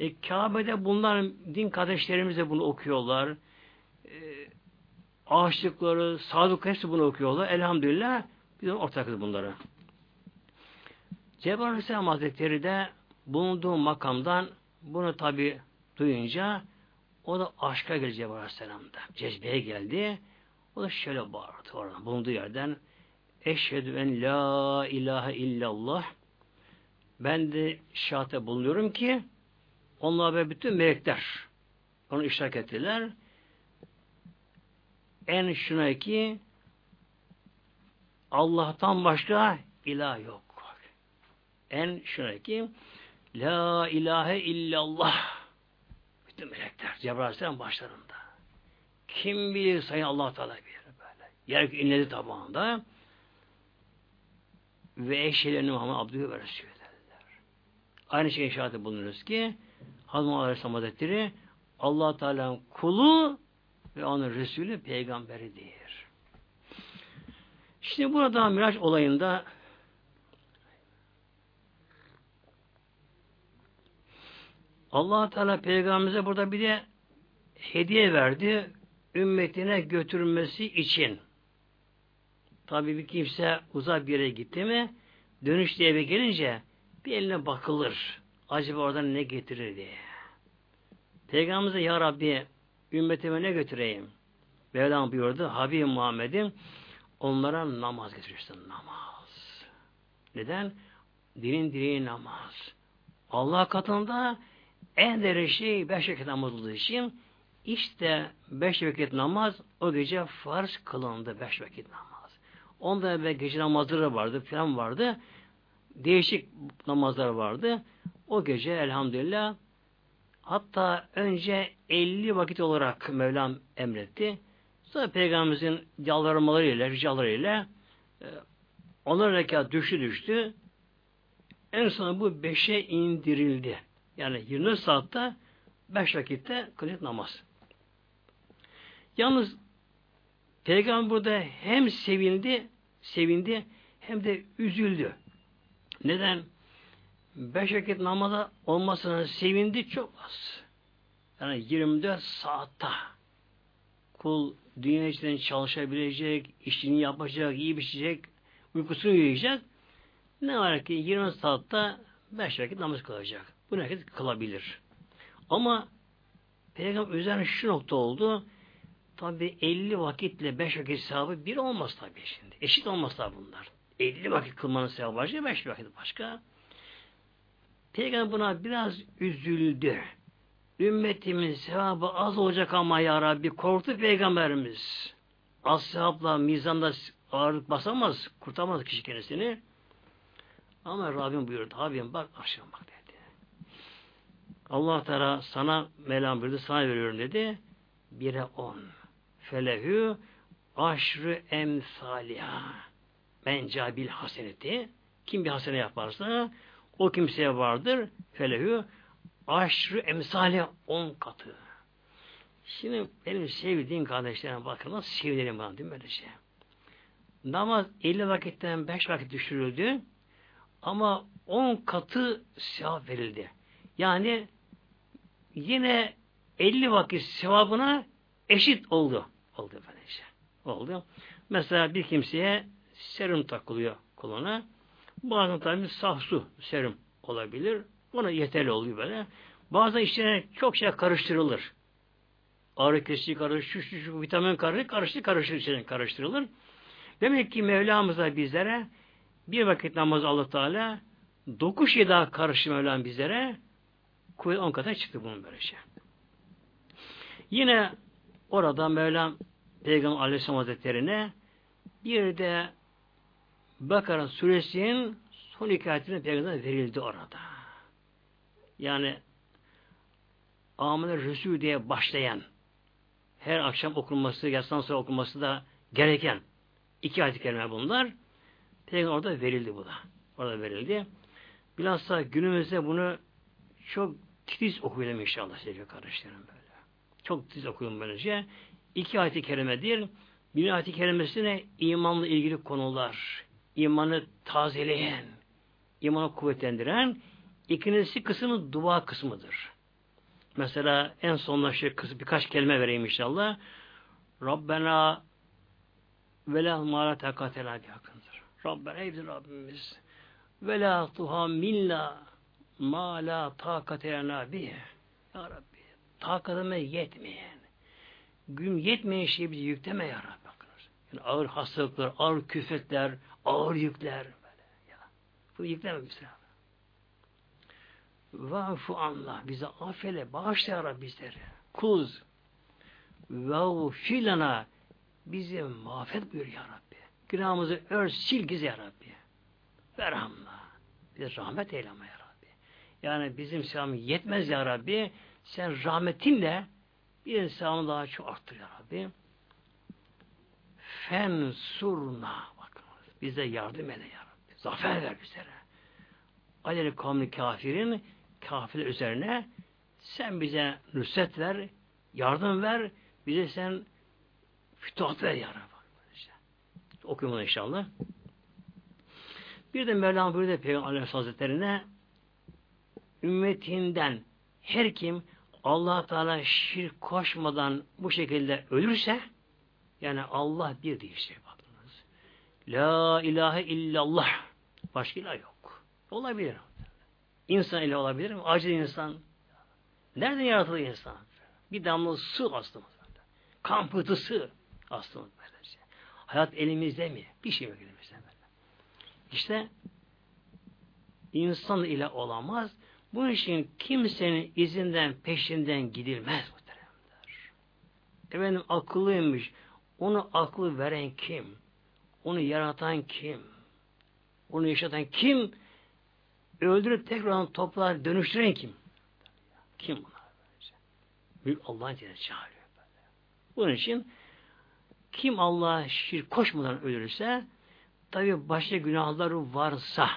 E, Kabe'de bunlar din kardeşlerimiz de bunu okuyorlar. E, aşıkları, sadık hepsi bunu okuyorlar. Elhamdülillah biz ortakız bunlara. Cebrail Aleyhisselam Hazretleri de bulunduğu makamdan bunu tabi duyunca o da aşka geldi Cebrail Aleyhisselam'da. Cezbeye geldi. O da şöyle bağırdı oradan bulunduğu yerden Eşhedü en la ilahe illallah ben de şahate bulunuyorum ki onlar ve bütün melekler onu işaret ettiler. En şuna ki Allah'tan başka ilah yok. En şuna ki La ilahe illallah bütün melekler Cebrail Aleyhisselam başlarında. Kim bilir sayın Allah Teala bilir böyle. Yer inledi tabağında ve eşyelerini Muhammed Abdülü ve Resulü dediler. Aynı şey şahit bulunuyoruz ki Hazreti Aleyhisselam Hazretleri allah Teala'nın kulu ve onun Resulü peygamberidir. Şimdi burada Miraç olayında allah Teala peygamberimize burada bir de hediye verdi ümmetine götürmesi için. Tabii bir kimse uzak bir yere gitti mi dönüşte eve gelince bir eline bakılır. Acaba oradan ne getirir diye. Peygamberimize Ya Rabbi ümmetime ne götüreyim? Mevlam buyurdu. Habib Muhammed'in onlara namaz getiriyorsun. Namaz. Neden? Dinin direği namaz. Allah katında en değerli şey beş vakit namaz olduğu için işte beş vakit namaz o gece farz kılındı beş vakit namaz. Onda evvel gece namazları vardı, falan vardı. Değişik namazlar vardı. O gece elhamdülillah hatta önce 50 vakit olarak Mevlam emretti. Sonra Peygamberimizin yalvarmalarıyla, ricalarıyla e, onlar rekat düştü düştü. En son bu beşe indirildi. Yani 20 saatte 5 vakitte kılık namaz. Yalnız Peygamber burada hem sevindi, sevindi hem de üzüldü. Neden? Beş vakit namaza olmasına sevindi çok az. Yani 24 saatte kul dünya için çalışabilecek, işini yapacak, iyi biçecek, uykusunu uyuyacak. Ne var ki 20 saatte beş vakit namaz kılacak. Bunu herkes kılabilir. Ama Peygamber üzerine şu nokta oldu. Tabi 50 vakitle 5 vakit sevabı bir olmaz tabi şimdi. Eşit olmaz tabi bunlar. 50 vakit kılmanın sevabı başka, 5 vakit başka. Peygamber buna biraz üzüldü. Ümmetimin sevabı az olacak ama ya Rabbi korktu Peygamberimiz. Az sevapla mizanda ağırlık basamaz, kurtamaz kişi kendisini. Ama Rabbim buyurdu. Abim bak akşam bak dedi. Allah Teala sana melam buyurdu, sana veriyorum dedi. Bire on. Felehü aşrı emsaliha. Mencabil haseneti. Kim bir hasene yaparsa o kimseye vardır. Felehü aşrı emsali on katı. Şimdi benim sevdiğim kardeşlerim bakın nasıl sevdiğim bana değil mi böyle şey? Namaz 50 vakitten 5 vakit düşürüldü ama 10 katı sevap verildi. Yani yine 50 vakit sevabına eşit oldu. Oldu efendim işte. Oldu. Mesela bir kimseye serum takılıyor koluna. Bazen tabi saf su serum olabilir. Ona yeterli oluyor böyle. Bazen içine çok şey karıştırılır. Ağrı kesici karıştır, şu, şu, şu vitamin karıştır, karıştır, karıştır içine karıştırılır. Demek ki Mevlamız da bizlere bir vakit namaz Allah Teala dokuz şey daha karıştı Mevlam bizlere kuvvet on kadar çıktı bunun böyle şey. Yine orada Mevlam Peygamber Aleyhisselam Hazretleri'ne bir de Bakara suresinin son iki ayetine Peygamber verildi orada. Yani Amine Resul diye başlayan her akşam okunması, yatsan sonra okunması da gereken iki ayet-i kerime bunlar. Peygamber orada verildi bu da. Orada verildi. Bilhassa günümüzde bunu çok titiz okuyalım inşallah sevgili kardeşlerim böyle. Çok titiz okuyun böylece. İki ayet-i kerimedir. Bir ayet-i kerimesine imanla ilgili konular, imanı tazeleyen, imanı kuvvetlendiren, ikincisi kısmı dua kısmıdır. Mesela en sonunda şu kısmı birkaç kelime vereyim inşallah. Rabbena ve la mala takatela yakındır. Rabbena ey Rabbimiz ve la tuhammilla ma la takatelena bih. Ya Rabbi takatime yetmeyen gün yetmeyen şeyi bize yükleme ya Rabbi. Yani ağır hastalıklar, ağır küfetler, ağır yükler. Böyle. Ya. Bu yükleme bize. Vafu Allah bize affele bağışla ya Rabbi bizleri. Kuz ve filana bizi mağfiret buyur ya Rabbi. Günahımızı ör sil giz ya Rabbi. Verhamla. Bize rahmet eyleme ya Rabbi. Yani bizim sevabımız yetmez ya Rabbi. Sen rahmetinle bir sevabını daha çok arttır ya Rabbi. Fen surna bakınız. Bize yardım eyle ya Rabbi. Zafer ver bizlere. Aleyhi kavmi kafirin kafir üzerine sen bize nüsret ver, yardım ver, bize sen fütuhat ver ya Rabbi. İşte. Okuyalım inşallah. Bir de Mevlam buyurdu Peygamber Aleyhisselam Hazretleri'ne ümmetinden her kim allah Teala şirk koşmadan bu şekilde ölürse yani Allah bir diye şey bakınız. La ilahe illallah başka ilah yok. Olabilir. İnsan ile olabilir mi? Aciz insan. Nereden yaratıldı insan? Bir damla su aslında. Kan pıhtısı aslında. Böylece. Hayat elimizde mi? Bir şey yok elimizde. İşte insan ile olamaz. Bu için kimsenin izinden peşinden gidilmez muhteremler. Efendim akıllıymış. Onu aklı veren kim? Onu yaratan kim? Onu yaşatan kim? öldürüp tekrar toprağa dönüştüren kim? Kim bunlar? Büyük Allah'ın Celle çağırıyor. Bunun için kim Allah'a şirk koşmadan ölürse tabi başka günahları varsa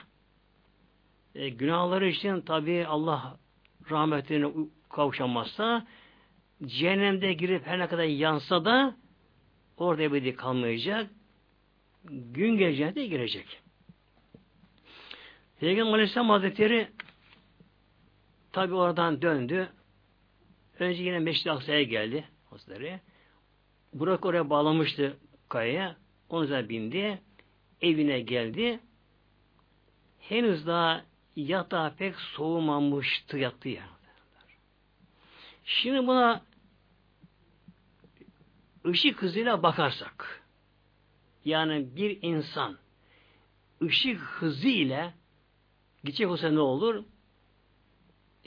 e, günahları için tabi Allah rahmetine kavuşamazsa cehennemde girip her ne kadar yansa da orada ebedi kalmayacak. Gün geleceğinde girecek. Peygamber Aleyhisselam Hazretleri tabi oradan döndü. Önce yine Meşri Aksa'ya geldi. Hazretleri. Burak oraya bağlamıştı kayaya. Onun üzerine bindi. Evine geldi. Henüz daha yatağı pek soğumamıştı yattı yani. Şimdi buna ışık hızıyla bakarsak yani bir insan ışık hızı ile gidecek olsa ne olur?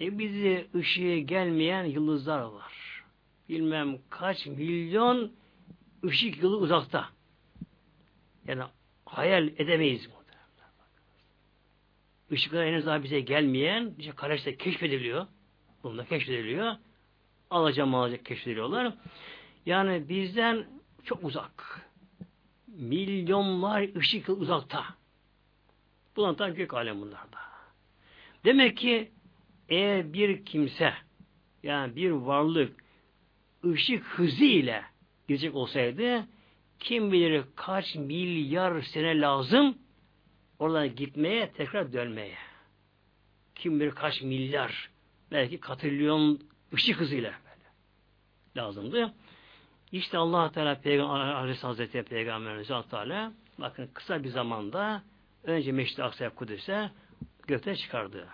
E bizi ışığı gelmeyen yıldızlar var. Bilmem kaç milyon ışık yılı uzakta. Yani hayal edemeyiz bu. Işıklar henüz daha bize gelmeyen, işte Karaş'ta keşfediliyor. Bunda keşfediliyor. Alacağım alacak keşfediliyorlar. Yani bizden çok uzak. Milyonlar ışık uzakta. Bunlar da gök alem bunlarda. Demek ki eğer bir kimse yani bir varlık ışık hızı ile gidecek olsaydı kim bilir kaç milyar sene lazım oradan gitmeye tekrar dönmeye. Kim bilir kaç milyar belki katrilyon ışık hızıyla böyle lazımdı. İşte Allah Teala Peygamber Aleyhisselam Hazretleri Peygamberimiz Teala bakın kısa bir zamanda önce Meşri Aksa'ya Kudüs'e gökte çıkardı.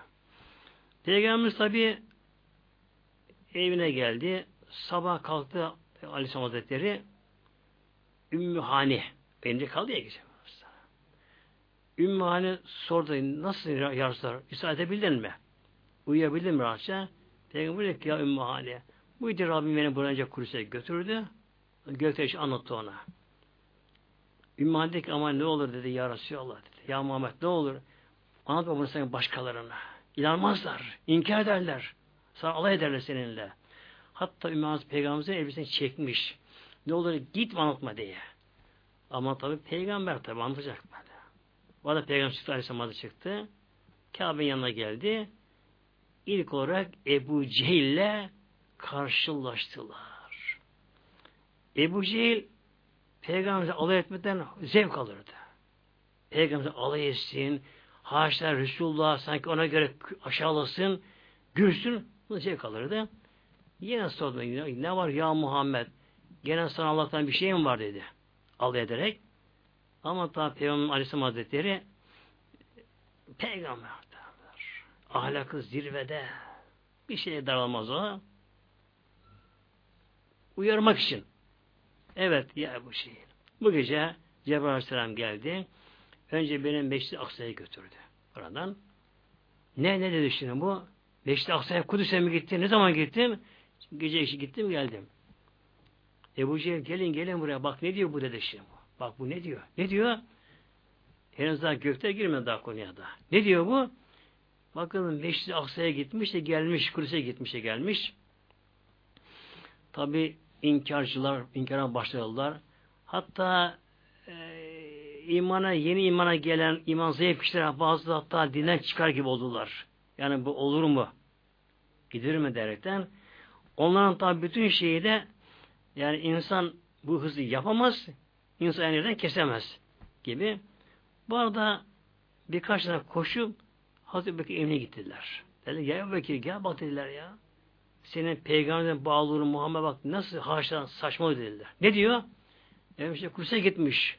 Peygamberimiz tabi evine geldi. Sabah kalktı Aleyhisselam Hazretleri Ümmü Hani evinde kaldı ya gece. Ümmü Hani sordu nasıl yarıslar? İsa edebildin mi? Uyuyabildin mi rahatça? Peygamber dedi ki ya Ümmü Hani buydu Rabbim beni buraya Kudüs'e götürdü. Gökte iş anlattı ona. Ümmü Hani dedi ki ama ne olur dedi ya Resulallah dedi. Ya Muhammed ne olur? Anlatma bunu senin başkalarına. İnanmazlar. inkar ederler. Sana alay ederler seninle. Hatta Ümmü Hani Peygamberimizin elbisini çekmiş. Ne olur git anlatma diye. Ama tabi peygamber tabi anlatacak böyle. Arada peygamber çıktı Aleyhisselam çıktı. Kabe'nin yanına geldi. İlk olarak Ebu Cehil'le karşılaştılar. Ebu Cehil peygamberimize alay etmeden zevk alırdı. Peygamberimize alay etsin, haşa Resulullah sanki ona göre aşağılasın, gürsün, bunu zevk alırdı. Yine sordu, ne var ya Muhammed? Gene sana Allah'tan bir şey mi var dedi. Alay ederek. Ama tabi Peygamber Aleyhisselam Hazretleri peygamber ahlakı zirvede bir şeye daralmaz o. Uyarmak için. Evet ya bu şey. Bu gece Cebrail Aleyhisselam geldi. Önce benim Beşli Aksa'ya götürdü. Oradan. Ne ne dedi şimdi bu? Beşli Aksa'ya Kudüs'e mi gittin? Ne zaman gittin? Gece işi gittim geldim. Ebu Cehil gelin gelin buraya bak ne diyor bu dedi şimdi. Bak bu ne diyor? Ne diyor? Henüz daha gökte girmedi daha konuya da. Ne diyor bu? Bakın Meşri Aksa'ya gitmiş de gelmiş, Kudüs'e gitmiş de gelmiş. Tabi inkarcılar, inkara başladılar. Hatta e, imana, yeni imana gelen iman zayıf kişiler bazı hatta dinden çıkar gibi oldular. Yani bu olur mu? Gider mi derekten. Onların tabi bütün şeyi de yani insan bu hızı yapamaz, insan yerden kesemez gibi. Bu arada birkaç tane koşup Hazreti Bekir evine gittiler. Dedi ya Ebu Bekir gel bak dediler ya. Senin peygamberden bağlılığın Muhammed bak nasıl haşa saçma dediler. Ne diyor? Ebu işte kursa gitmiş.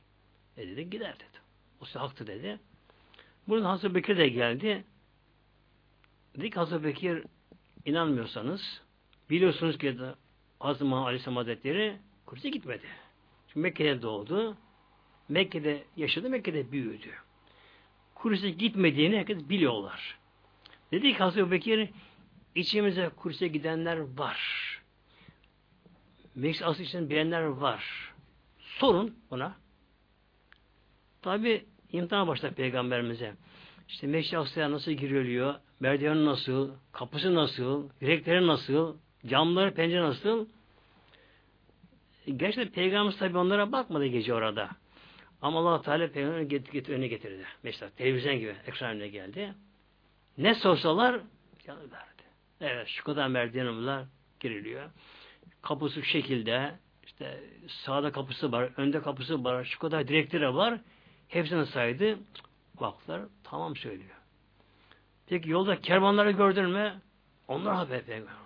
E dedi gider dedi. O size haktı dedi. Burada Hazreti Bekir de geldi. Dedi ki Hazreti Bekir inanmıyorsanız biliyorsunuz ki Hazreti Muhammed Aleyhisselam Hazretleri Kudüs'e gitmedi. Mekke'de doğdu. Mekke'de yaşadı, Mekke'de büyüdü. Kudüs'e gitmediğini herkes biliyorlar. Dedi ki Hazreti Bekir içimize Kudüs'e gidenler var. Meclis asıl için bilenler var. Sorun ona. Tabi imtihan başlar peygamberimize. İşte Meclis Aksa'ya nasıl giriliyor, merdiven nasıl, kapısı nasıl, direkleri nasıl, camları, pencere nasıl? Gerçekten Peygamberimiz tabi onlara bakmadı gece orada. Ama allah Teala Peygamber'i get, get, önüne getirdi. Mesela televizyon gibi ekran önüne geldi. Ne sorsalar yanı verdi. Evet şu kadar merdivenler giriliyor. Kapısı şu şekilde işte sağda kapısı var, önde kapısı var, şu kadar direktörü var. Hepsini saydı. Baktılar tamam söylüyor. Peki yolda kervanları gördün mü? Onlar haber peygamber.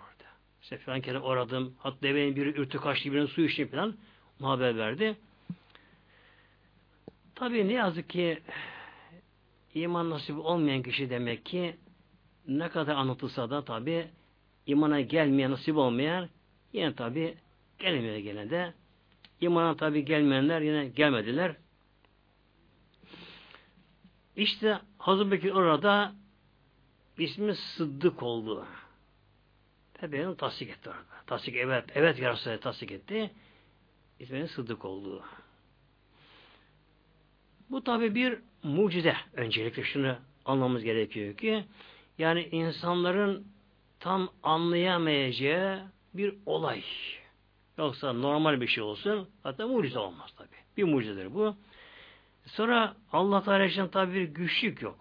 İşte falan kere oradım. Hatta devenin biri ürtü kaçtı, birinin su içti falan. Ona verdi. Tabii ne yazık ki iman nasip olmayan kişi demek ki ne kadar anlatılsa da tabi imana gelmeyen, nasip olmayan yine tabi gelmiyor gene de. İmana tabi gelmeyenler yine gelmediler. İşte Hazreti Bekir orada ismi Sıddık oldu. Tabi tasdik etti orada. Tasdik evet, evet ya Resulallah tasdik etti. İsminin Sıddık oldu. Bu tabi bir mucize. Öncelikle şunu anlamamız gerekiyor ki yani insanların tam anlayamayacağı bir olay. Yoksa normal bir şey olsun hatta mucize olmaz tabi. Bir mucizedir bu. Sonra Allah Teala için tabi bir güçlük yok.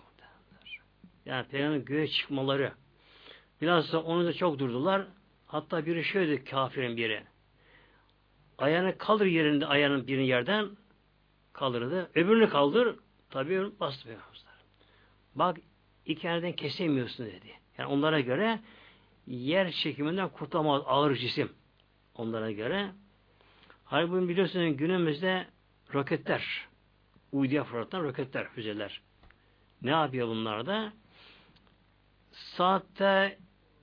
Yani Peygamber'in göğe çıkmaları. Biraz da onu da çok durdular. Hatta biri şöyle kafirin biri. Ayağını kaldır yerinde ayağının birini yerden kaldırdı. Öbürünü kaldır. Tabi bastırıyor. Bak iki yerden kesemiyorsun dedi. Yani onlara göre yer çekiminden kurtulamaz ağır cisim. Onlara göre. Halbuki biliyorsunuz günümüzde roketler uyduya fırlatan roketler, füzeler. Ne yapıyor bunlar da? Saatte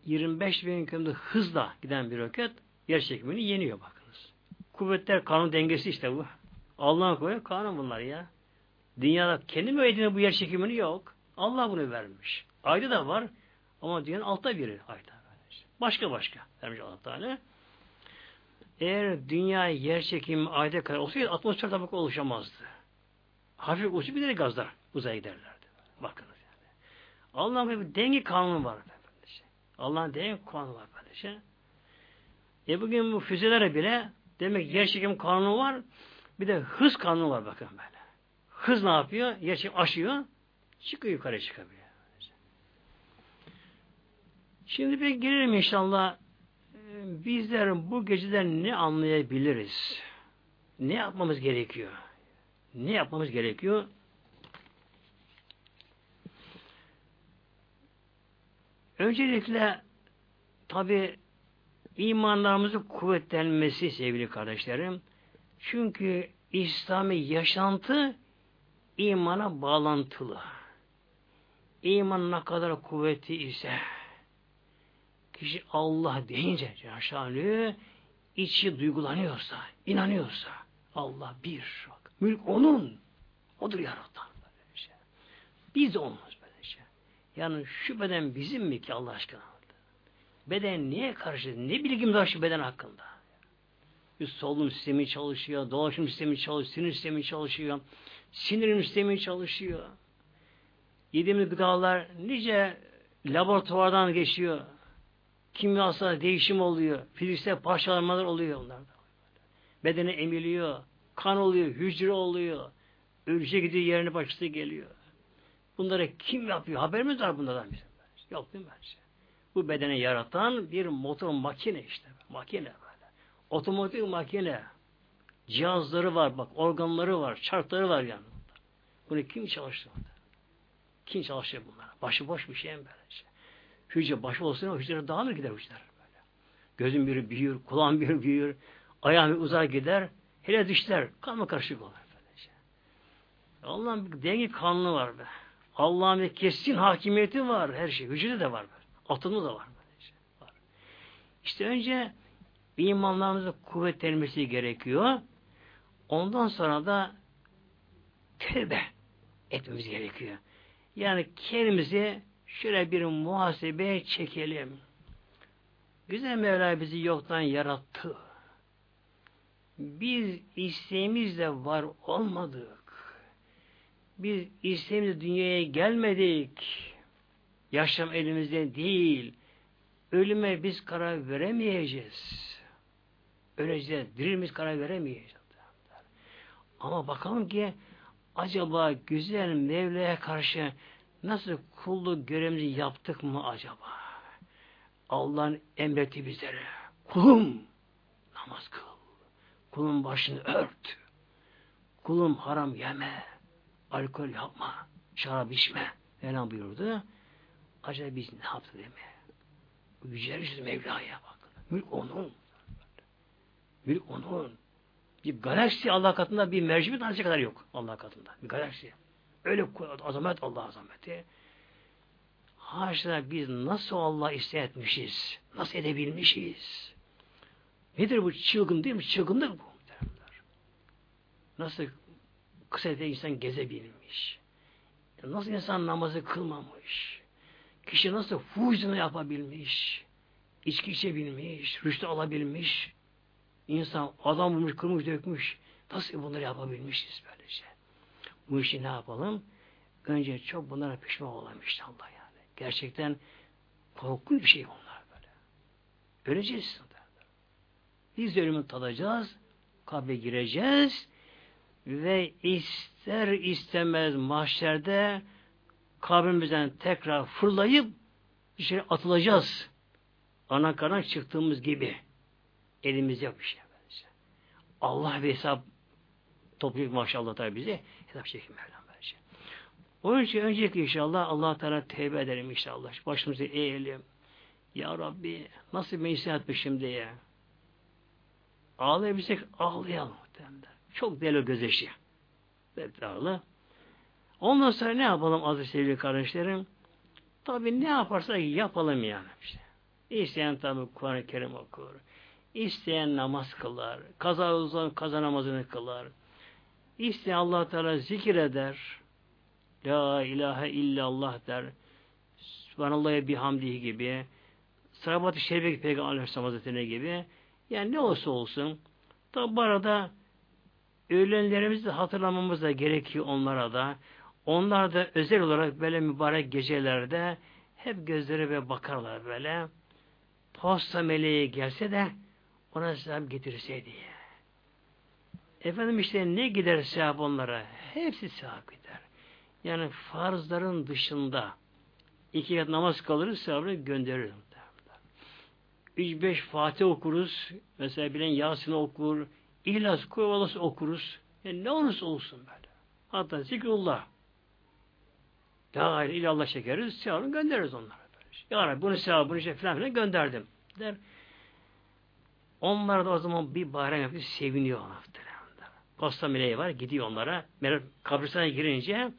25 bin km hızla giden bir roket yer çekimini yeniyor bakınız. Kuvvetler kanun dengesi işte bu. Allah'ın koyuyor kanun bunlar ya. Dünyada kendi mi bu yer çekimini yok. Allah bunu vermiş. Ayda da var ama dünyanın altta biri ayda. Başka başka vermiş Allah Teala. Eğer dünya yer çekimi ayda kadar olsaydı atmosfer tabaka oluşamazdı. Hafif uçup giderek gazlar uzaya giderlerdi. Bakınız yani. Allah'ın bir denge kanunu var. Allah'ın denge kanunu var kardeşim. E bugün bu füzelere bile demek yer çekim kanunu var. Bir de hız kanunu var bakın böyle. Hız ne yapıyor? Yer çekim aşıyor. Çıkıyor yukarı çıkabiliyor. Şimdi bir gelelim inşallah bizler bu geceden ne anlayabiliriz? Ne yapmamız gerekiyor? Ne yapmamız gerekiyor? Öncelikle tabi imanlarımızın kuvvetlenmesi sevgili kardeşlerim. Çünkü İslami yaşantı imana bağlantılı. İman ne kadar kuvvetli ise kişi Allah deyince Şanlı içi duygulanıyorsa, inanıyorsa Allah bir. Mülk onun. Odur yaratan. Biz şey. Yani şu beden bizim mi ki Allah aşkına? Beden niye karşı? Ne bilgim var şu beden hakkında? Bir solunum sistemi çalışıyor, dolaşım sistemi çalışıyor, sinir sistemi çalışıyor, sinirim sistemi çalışıyor. Yediğimiz gıdalar nice laboratuvardan geçiyor. Kimyasal değişim oluyor. Fiziksel parçalanmalar oluyor onlarda. Bedene emiliyor. Kan oluyor, hücre oluyor. Ölçe gidiyor, yerine başkası geliyor. Bunları kim yapıyor? Haberimiz var bunlardan bizim. Yok değil mi? Bence? Bu bedeni yaratan bir motor makine işte. Makine böyle. Otomatik makine. Cihazları var, bak organları var, çarkları var yani. Bunu kim çalıştırdı? Kim çalıştırıyor bunlar? Başıboş bir şey mi böyle? Şey? Hücre başı olsun hücre dağılır gider hücreler böyle. Gözün biri büyür, kulağın biri büyür, ayağın bir uzar gider, hele dişler kanma karışık olur. Böylece. Allah'ın bir denge kanunu var be. Allah'ın kesin hakimiyeti var her şey. Hücrede de var. Atımda da var. Böylece. var. İşte önce imanlarımızın kuvvetlenmesi gerekiyor. Ondan sonra da tövbe etmemiz gerekiyor. Yani kendimizi şöyle bir muhasebeye çekelim. Güzel Mevla bizi yoktan yarattı. Biz isteğimizle var olmadık. Biz isteğimizle dünyaya gelmedik. Yaşam elimizde değil. Ölüme biz karar veremeyeceğiz. Öleceğiz. Dirilmiş karar veremeyeceğiz. Ama bakalım ki acaba güzel Mevla'ya karşı nasıl kulluk görevimizi yaptık mı acaba? Allah'ın emretti bizlere. Kulum namaz kıl. Kulun başını ört. Kulum haram yeme. Alkol yapma. Şarap içme. Mevlam buyurdu. Acaba biz ne yaptık değil mi? Yücelmişiz Mevla'ya bak. Mülk onun. Mülk onun. Bir galaksi Allah katında bir mercimek tanesi kadar yok Allah katında. Bir galaksi. Öyle azamet Allah azameti. Haşa biz nasıl Allah etmişiz? Nasıl edebilmişiz? Nedir bu çılgın değil mi? Çılgınlık bu. Nasıl kısa insan gezebilmiş? Nasıl insan namazı kılmamış? Kişi nasıl fuhuzunu yapabilmiş? İçki içebilmiş, rüştü alabilmiş. İnsan adam bulmuş, kırmış, dökmüş. Nasıl bunları yapabilmişiz böylece? Bu işi ne yapalım? Önce çok bunlara pişman olalım işte Allah yani. Gerçekten korkunç bir şey bunlar böyle. Öleceğiz. Biz ölümü tadacağız, kabre gireceğiz ve ister istemez mahşerde kabrimizden tekrar fırlayıp dışarı atılacağız. Ana karnına çıktığımız gibi. Elimiz yok bir şey. Allah bir hesap toplayıp maşallah tabi bize hesap çekin Mevlam bence. Onun için öncelikle inşallah allah Teala tevbe edelim inşallah. Başımızı eğelim. Ya Rabbi nasıl meclis etmişim diye. Ağlayabilsek ağlayalım. Çok deli gözyaşı. Beddalı. Ondan sonra ne yapalım aziz sevgili kardeşlerim? Tabi ne yaparsak yapalım yani. işte. İsteyen tabi Kur'an-ı Kerim okur. İsteyen namaz kılar. Kaza uzun kaza namazını kılar. İsteyen allah Teala zikir eder. La ilahe illallah der. Subhanallah'a bihamdihi gibi. Sırabat-ı Şerife Peygamber Aleyhisselam Hazretleri gibi. Yani ne olsa olsun. Tabi bu arada öğlenlerimizi hatırlamamız da gerekiyor onlara da. Onlar da özel olarak böyle mübarek gecelerde hep gözleri ve bakarlar böyle. Posta meleği gelse de ona sevap getirse diye. Efendim işte ne gider sevap onlara? Hepsi sevap gider. Yani farzların dışında iki kat namaz kalırız sevabını gönderir. Üç beş Fatih okuruz. Mesela bilen Yasin okur. İhlas kovalası okuruz. Yani ne olursa olsun böyle. Hatta zikrullah. La ilahe illallah çekeriz. Sevabını göndeririz onlara. Böyle. Ya Rabbi bunu sevabını işte falan filan gönderdim. Der. Onlar da o zaman bir bayram yapıyor. Seviniyor onlar. Posta meleği var. Gidiyor onlara. Kabristana girince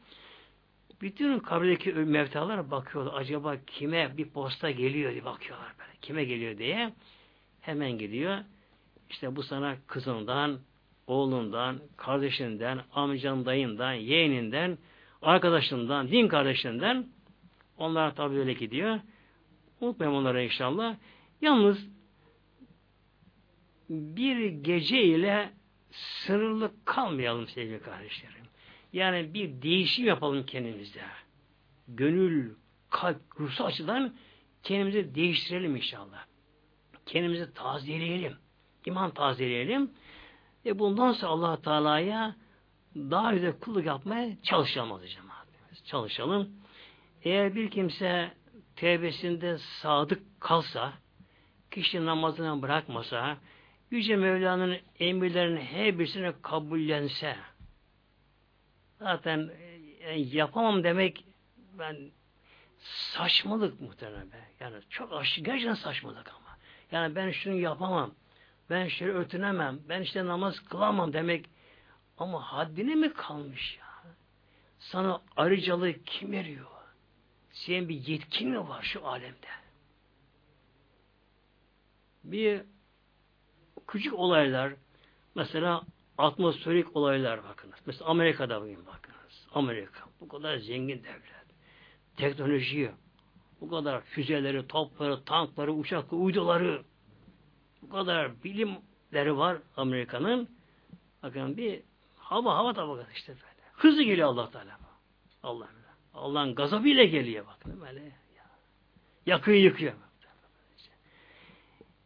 bütün kabrdeki mevtalar bakıyorlar. Acaba kime bir posta geliyor diye bakıyorlar böyle. Kime geliyor diye. Hemen gidiyor. İşte bu sana kızından, oğlundan, kardeşinden, amcan, dayından, yeğeninden, arkadaşından, din kardeşinden onlar tabi öyle gidiyor. Unutmayalım onları inşallah. Yalnız bir gece ile sınırlı kalmayalım sevgili kardeşlerim. Yani bir değişim yapalım kendimizde. Gönül, kalp, ruhsal açıdan kendimizi değiştirelim inşallah. Kendimizi tazeleyelim. İman tazeleyelim. Ve bundan sonra allah Teala'ya daha güzel kulluk yapmaya çalışalım cemaat. Çalışalım. Eğer bir kimse tevbesinde sadık kalsa, kişi namazını bırakmasa, Yüce Mevla'nın emirlerinin her birisine kabullense, zaten yani e, yapamam demek ben saçmalık muhtemelen be. Yani çok aşırı gerçekten saçmalık ama. Yani ben şunu yapamam. Ben şöyle örtünemem. Ben işte namaz kılamam demek. Ama haddine mi kalmış ya? Sana ayrıcalığı kim veriyor? Senin bir yetkin mi var şu alemde? Bir küçük olaylar mesela atmosferik olaylar bakınız. Mesela Amerika'da bugün bakınız. Amerika bu kadar zengin devlet. Teknolojiyi bu kadar füzeleri, topları, tankları, uçakları, uyduları bu kadar bilimleri var Amerika'nın. Bakın bir hava hava tabakası işte böyle. Hızlı geliyor Allah Teala. Allah Allah'ın gazabıyla geliyor bakın böyle. Yakıyor yıkıyor.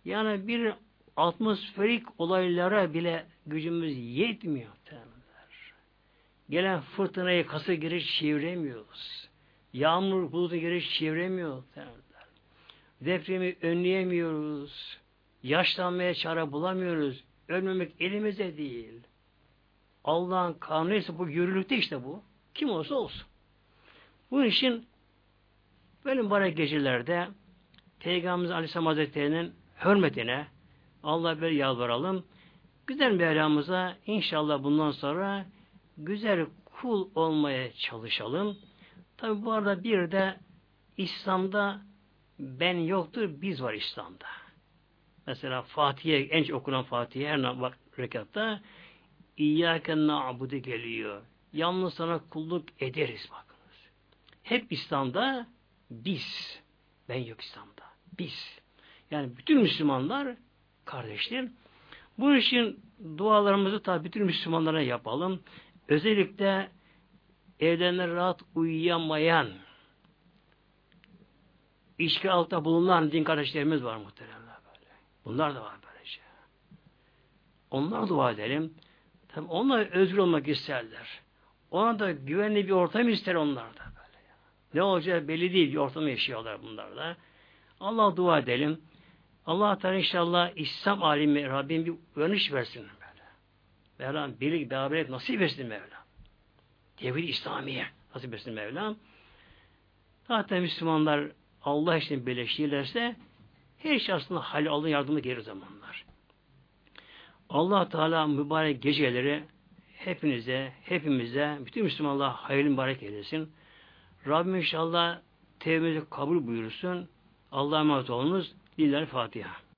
Yani bir atmosferik olaylara bile gücümüz yetmiyor. Terimler. Gelen fırtınayı kasa giriş çeviremiyoruz. Yağmur bulutu giriş çeviremiyoruz. Terimler. Depremi önleyemiyoruz. Yaşlanmaya çare bulamıyoruz. Ölmemek elimizde değil. Allah'ın kanunuysa bu yürürlükte işte bu. Kim olsa olsun. Bunun için böyle mübarek gecelerde Peygamberimiz Aleyhisselam Hazretleri'nin hürmetine Allah böyle yalvaralım. Güzel Mevlamıza inşallah bundan sonra güzel kul olmaya çalışalım. Tabi bu arada bir de İslam'da ben yoktur, biz var İslam'da. Mesela Fatiha, en çok okunan Fatiha her rekatta İyyâke na'budu geliyor. Yalnız sana kulluk ederiz bakınız. Hep İslam'da biz. Ben yok İslam'da. Biz. Yani bütün Müslümanlar kardeşler. Bu için dualarımızı tabi bütün Müslümanlara yapalım. Özellikle evlerine rahat uyuyamayan, içki altta bulunan din kardeşlerimiz var muhteremler böyle. Bunlar da var böylece. Onlar dua edelim. Tabi onlar özgür olmak isterler. Ona da güvenli bir ortam ister onlar da böyle. Ne olacağı belli değil. Bir ortam yaşıyorlar bunlar da. Allah dua edelim. Allah Teala inşallah İslam alimi Rabbim bir uyanış versin böyle. Mevlam birlik beraberlik nasip etsin Mevlam. Tevhid İslamiye nasip etsin Mevlam. Zaten Müslümanlar Allah için birleştirirlerse her şey aslında hal alın yardımı gelir zamanlar. Allah Teala mübarek geceleri hepinize, hepimize, bütün Müslümanlar hayırlı mübarek eylesin. Rabbim inşallah tevbemizi kabul buyursun. Allah'a emanet olunuz. Lillahi Fatiha.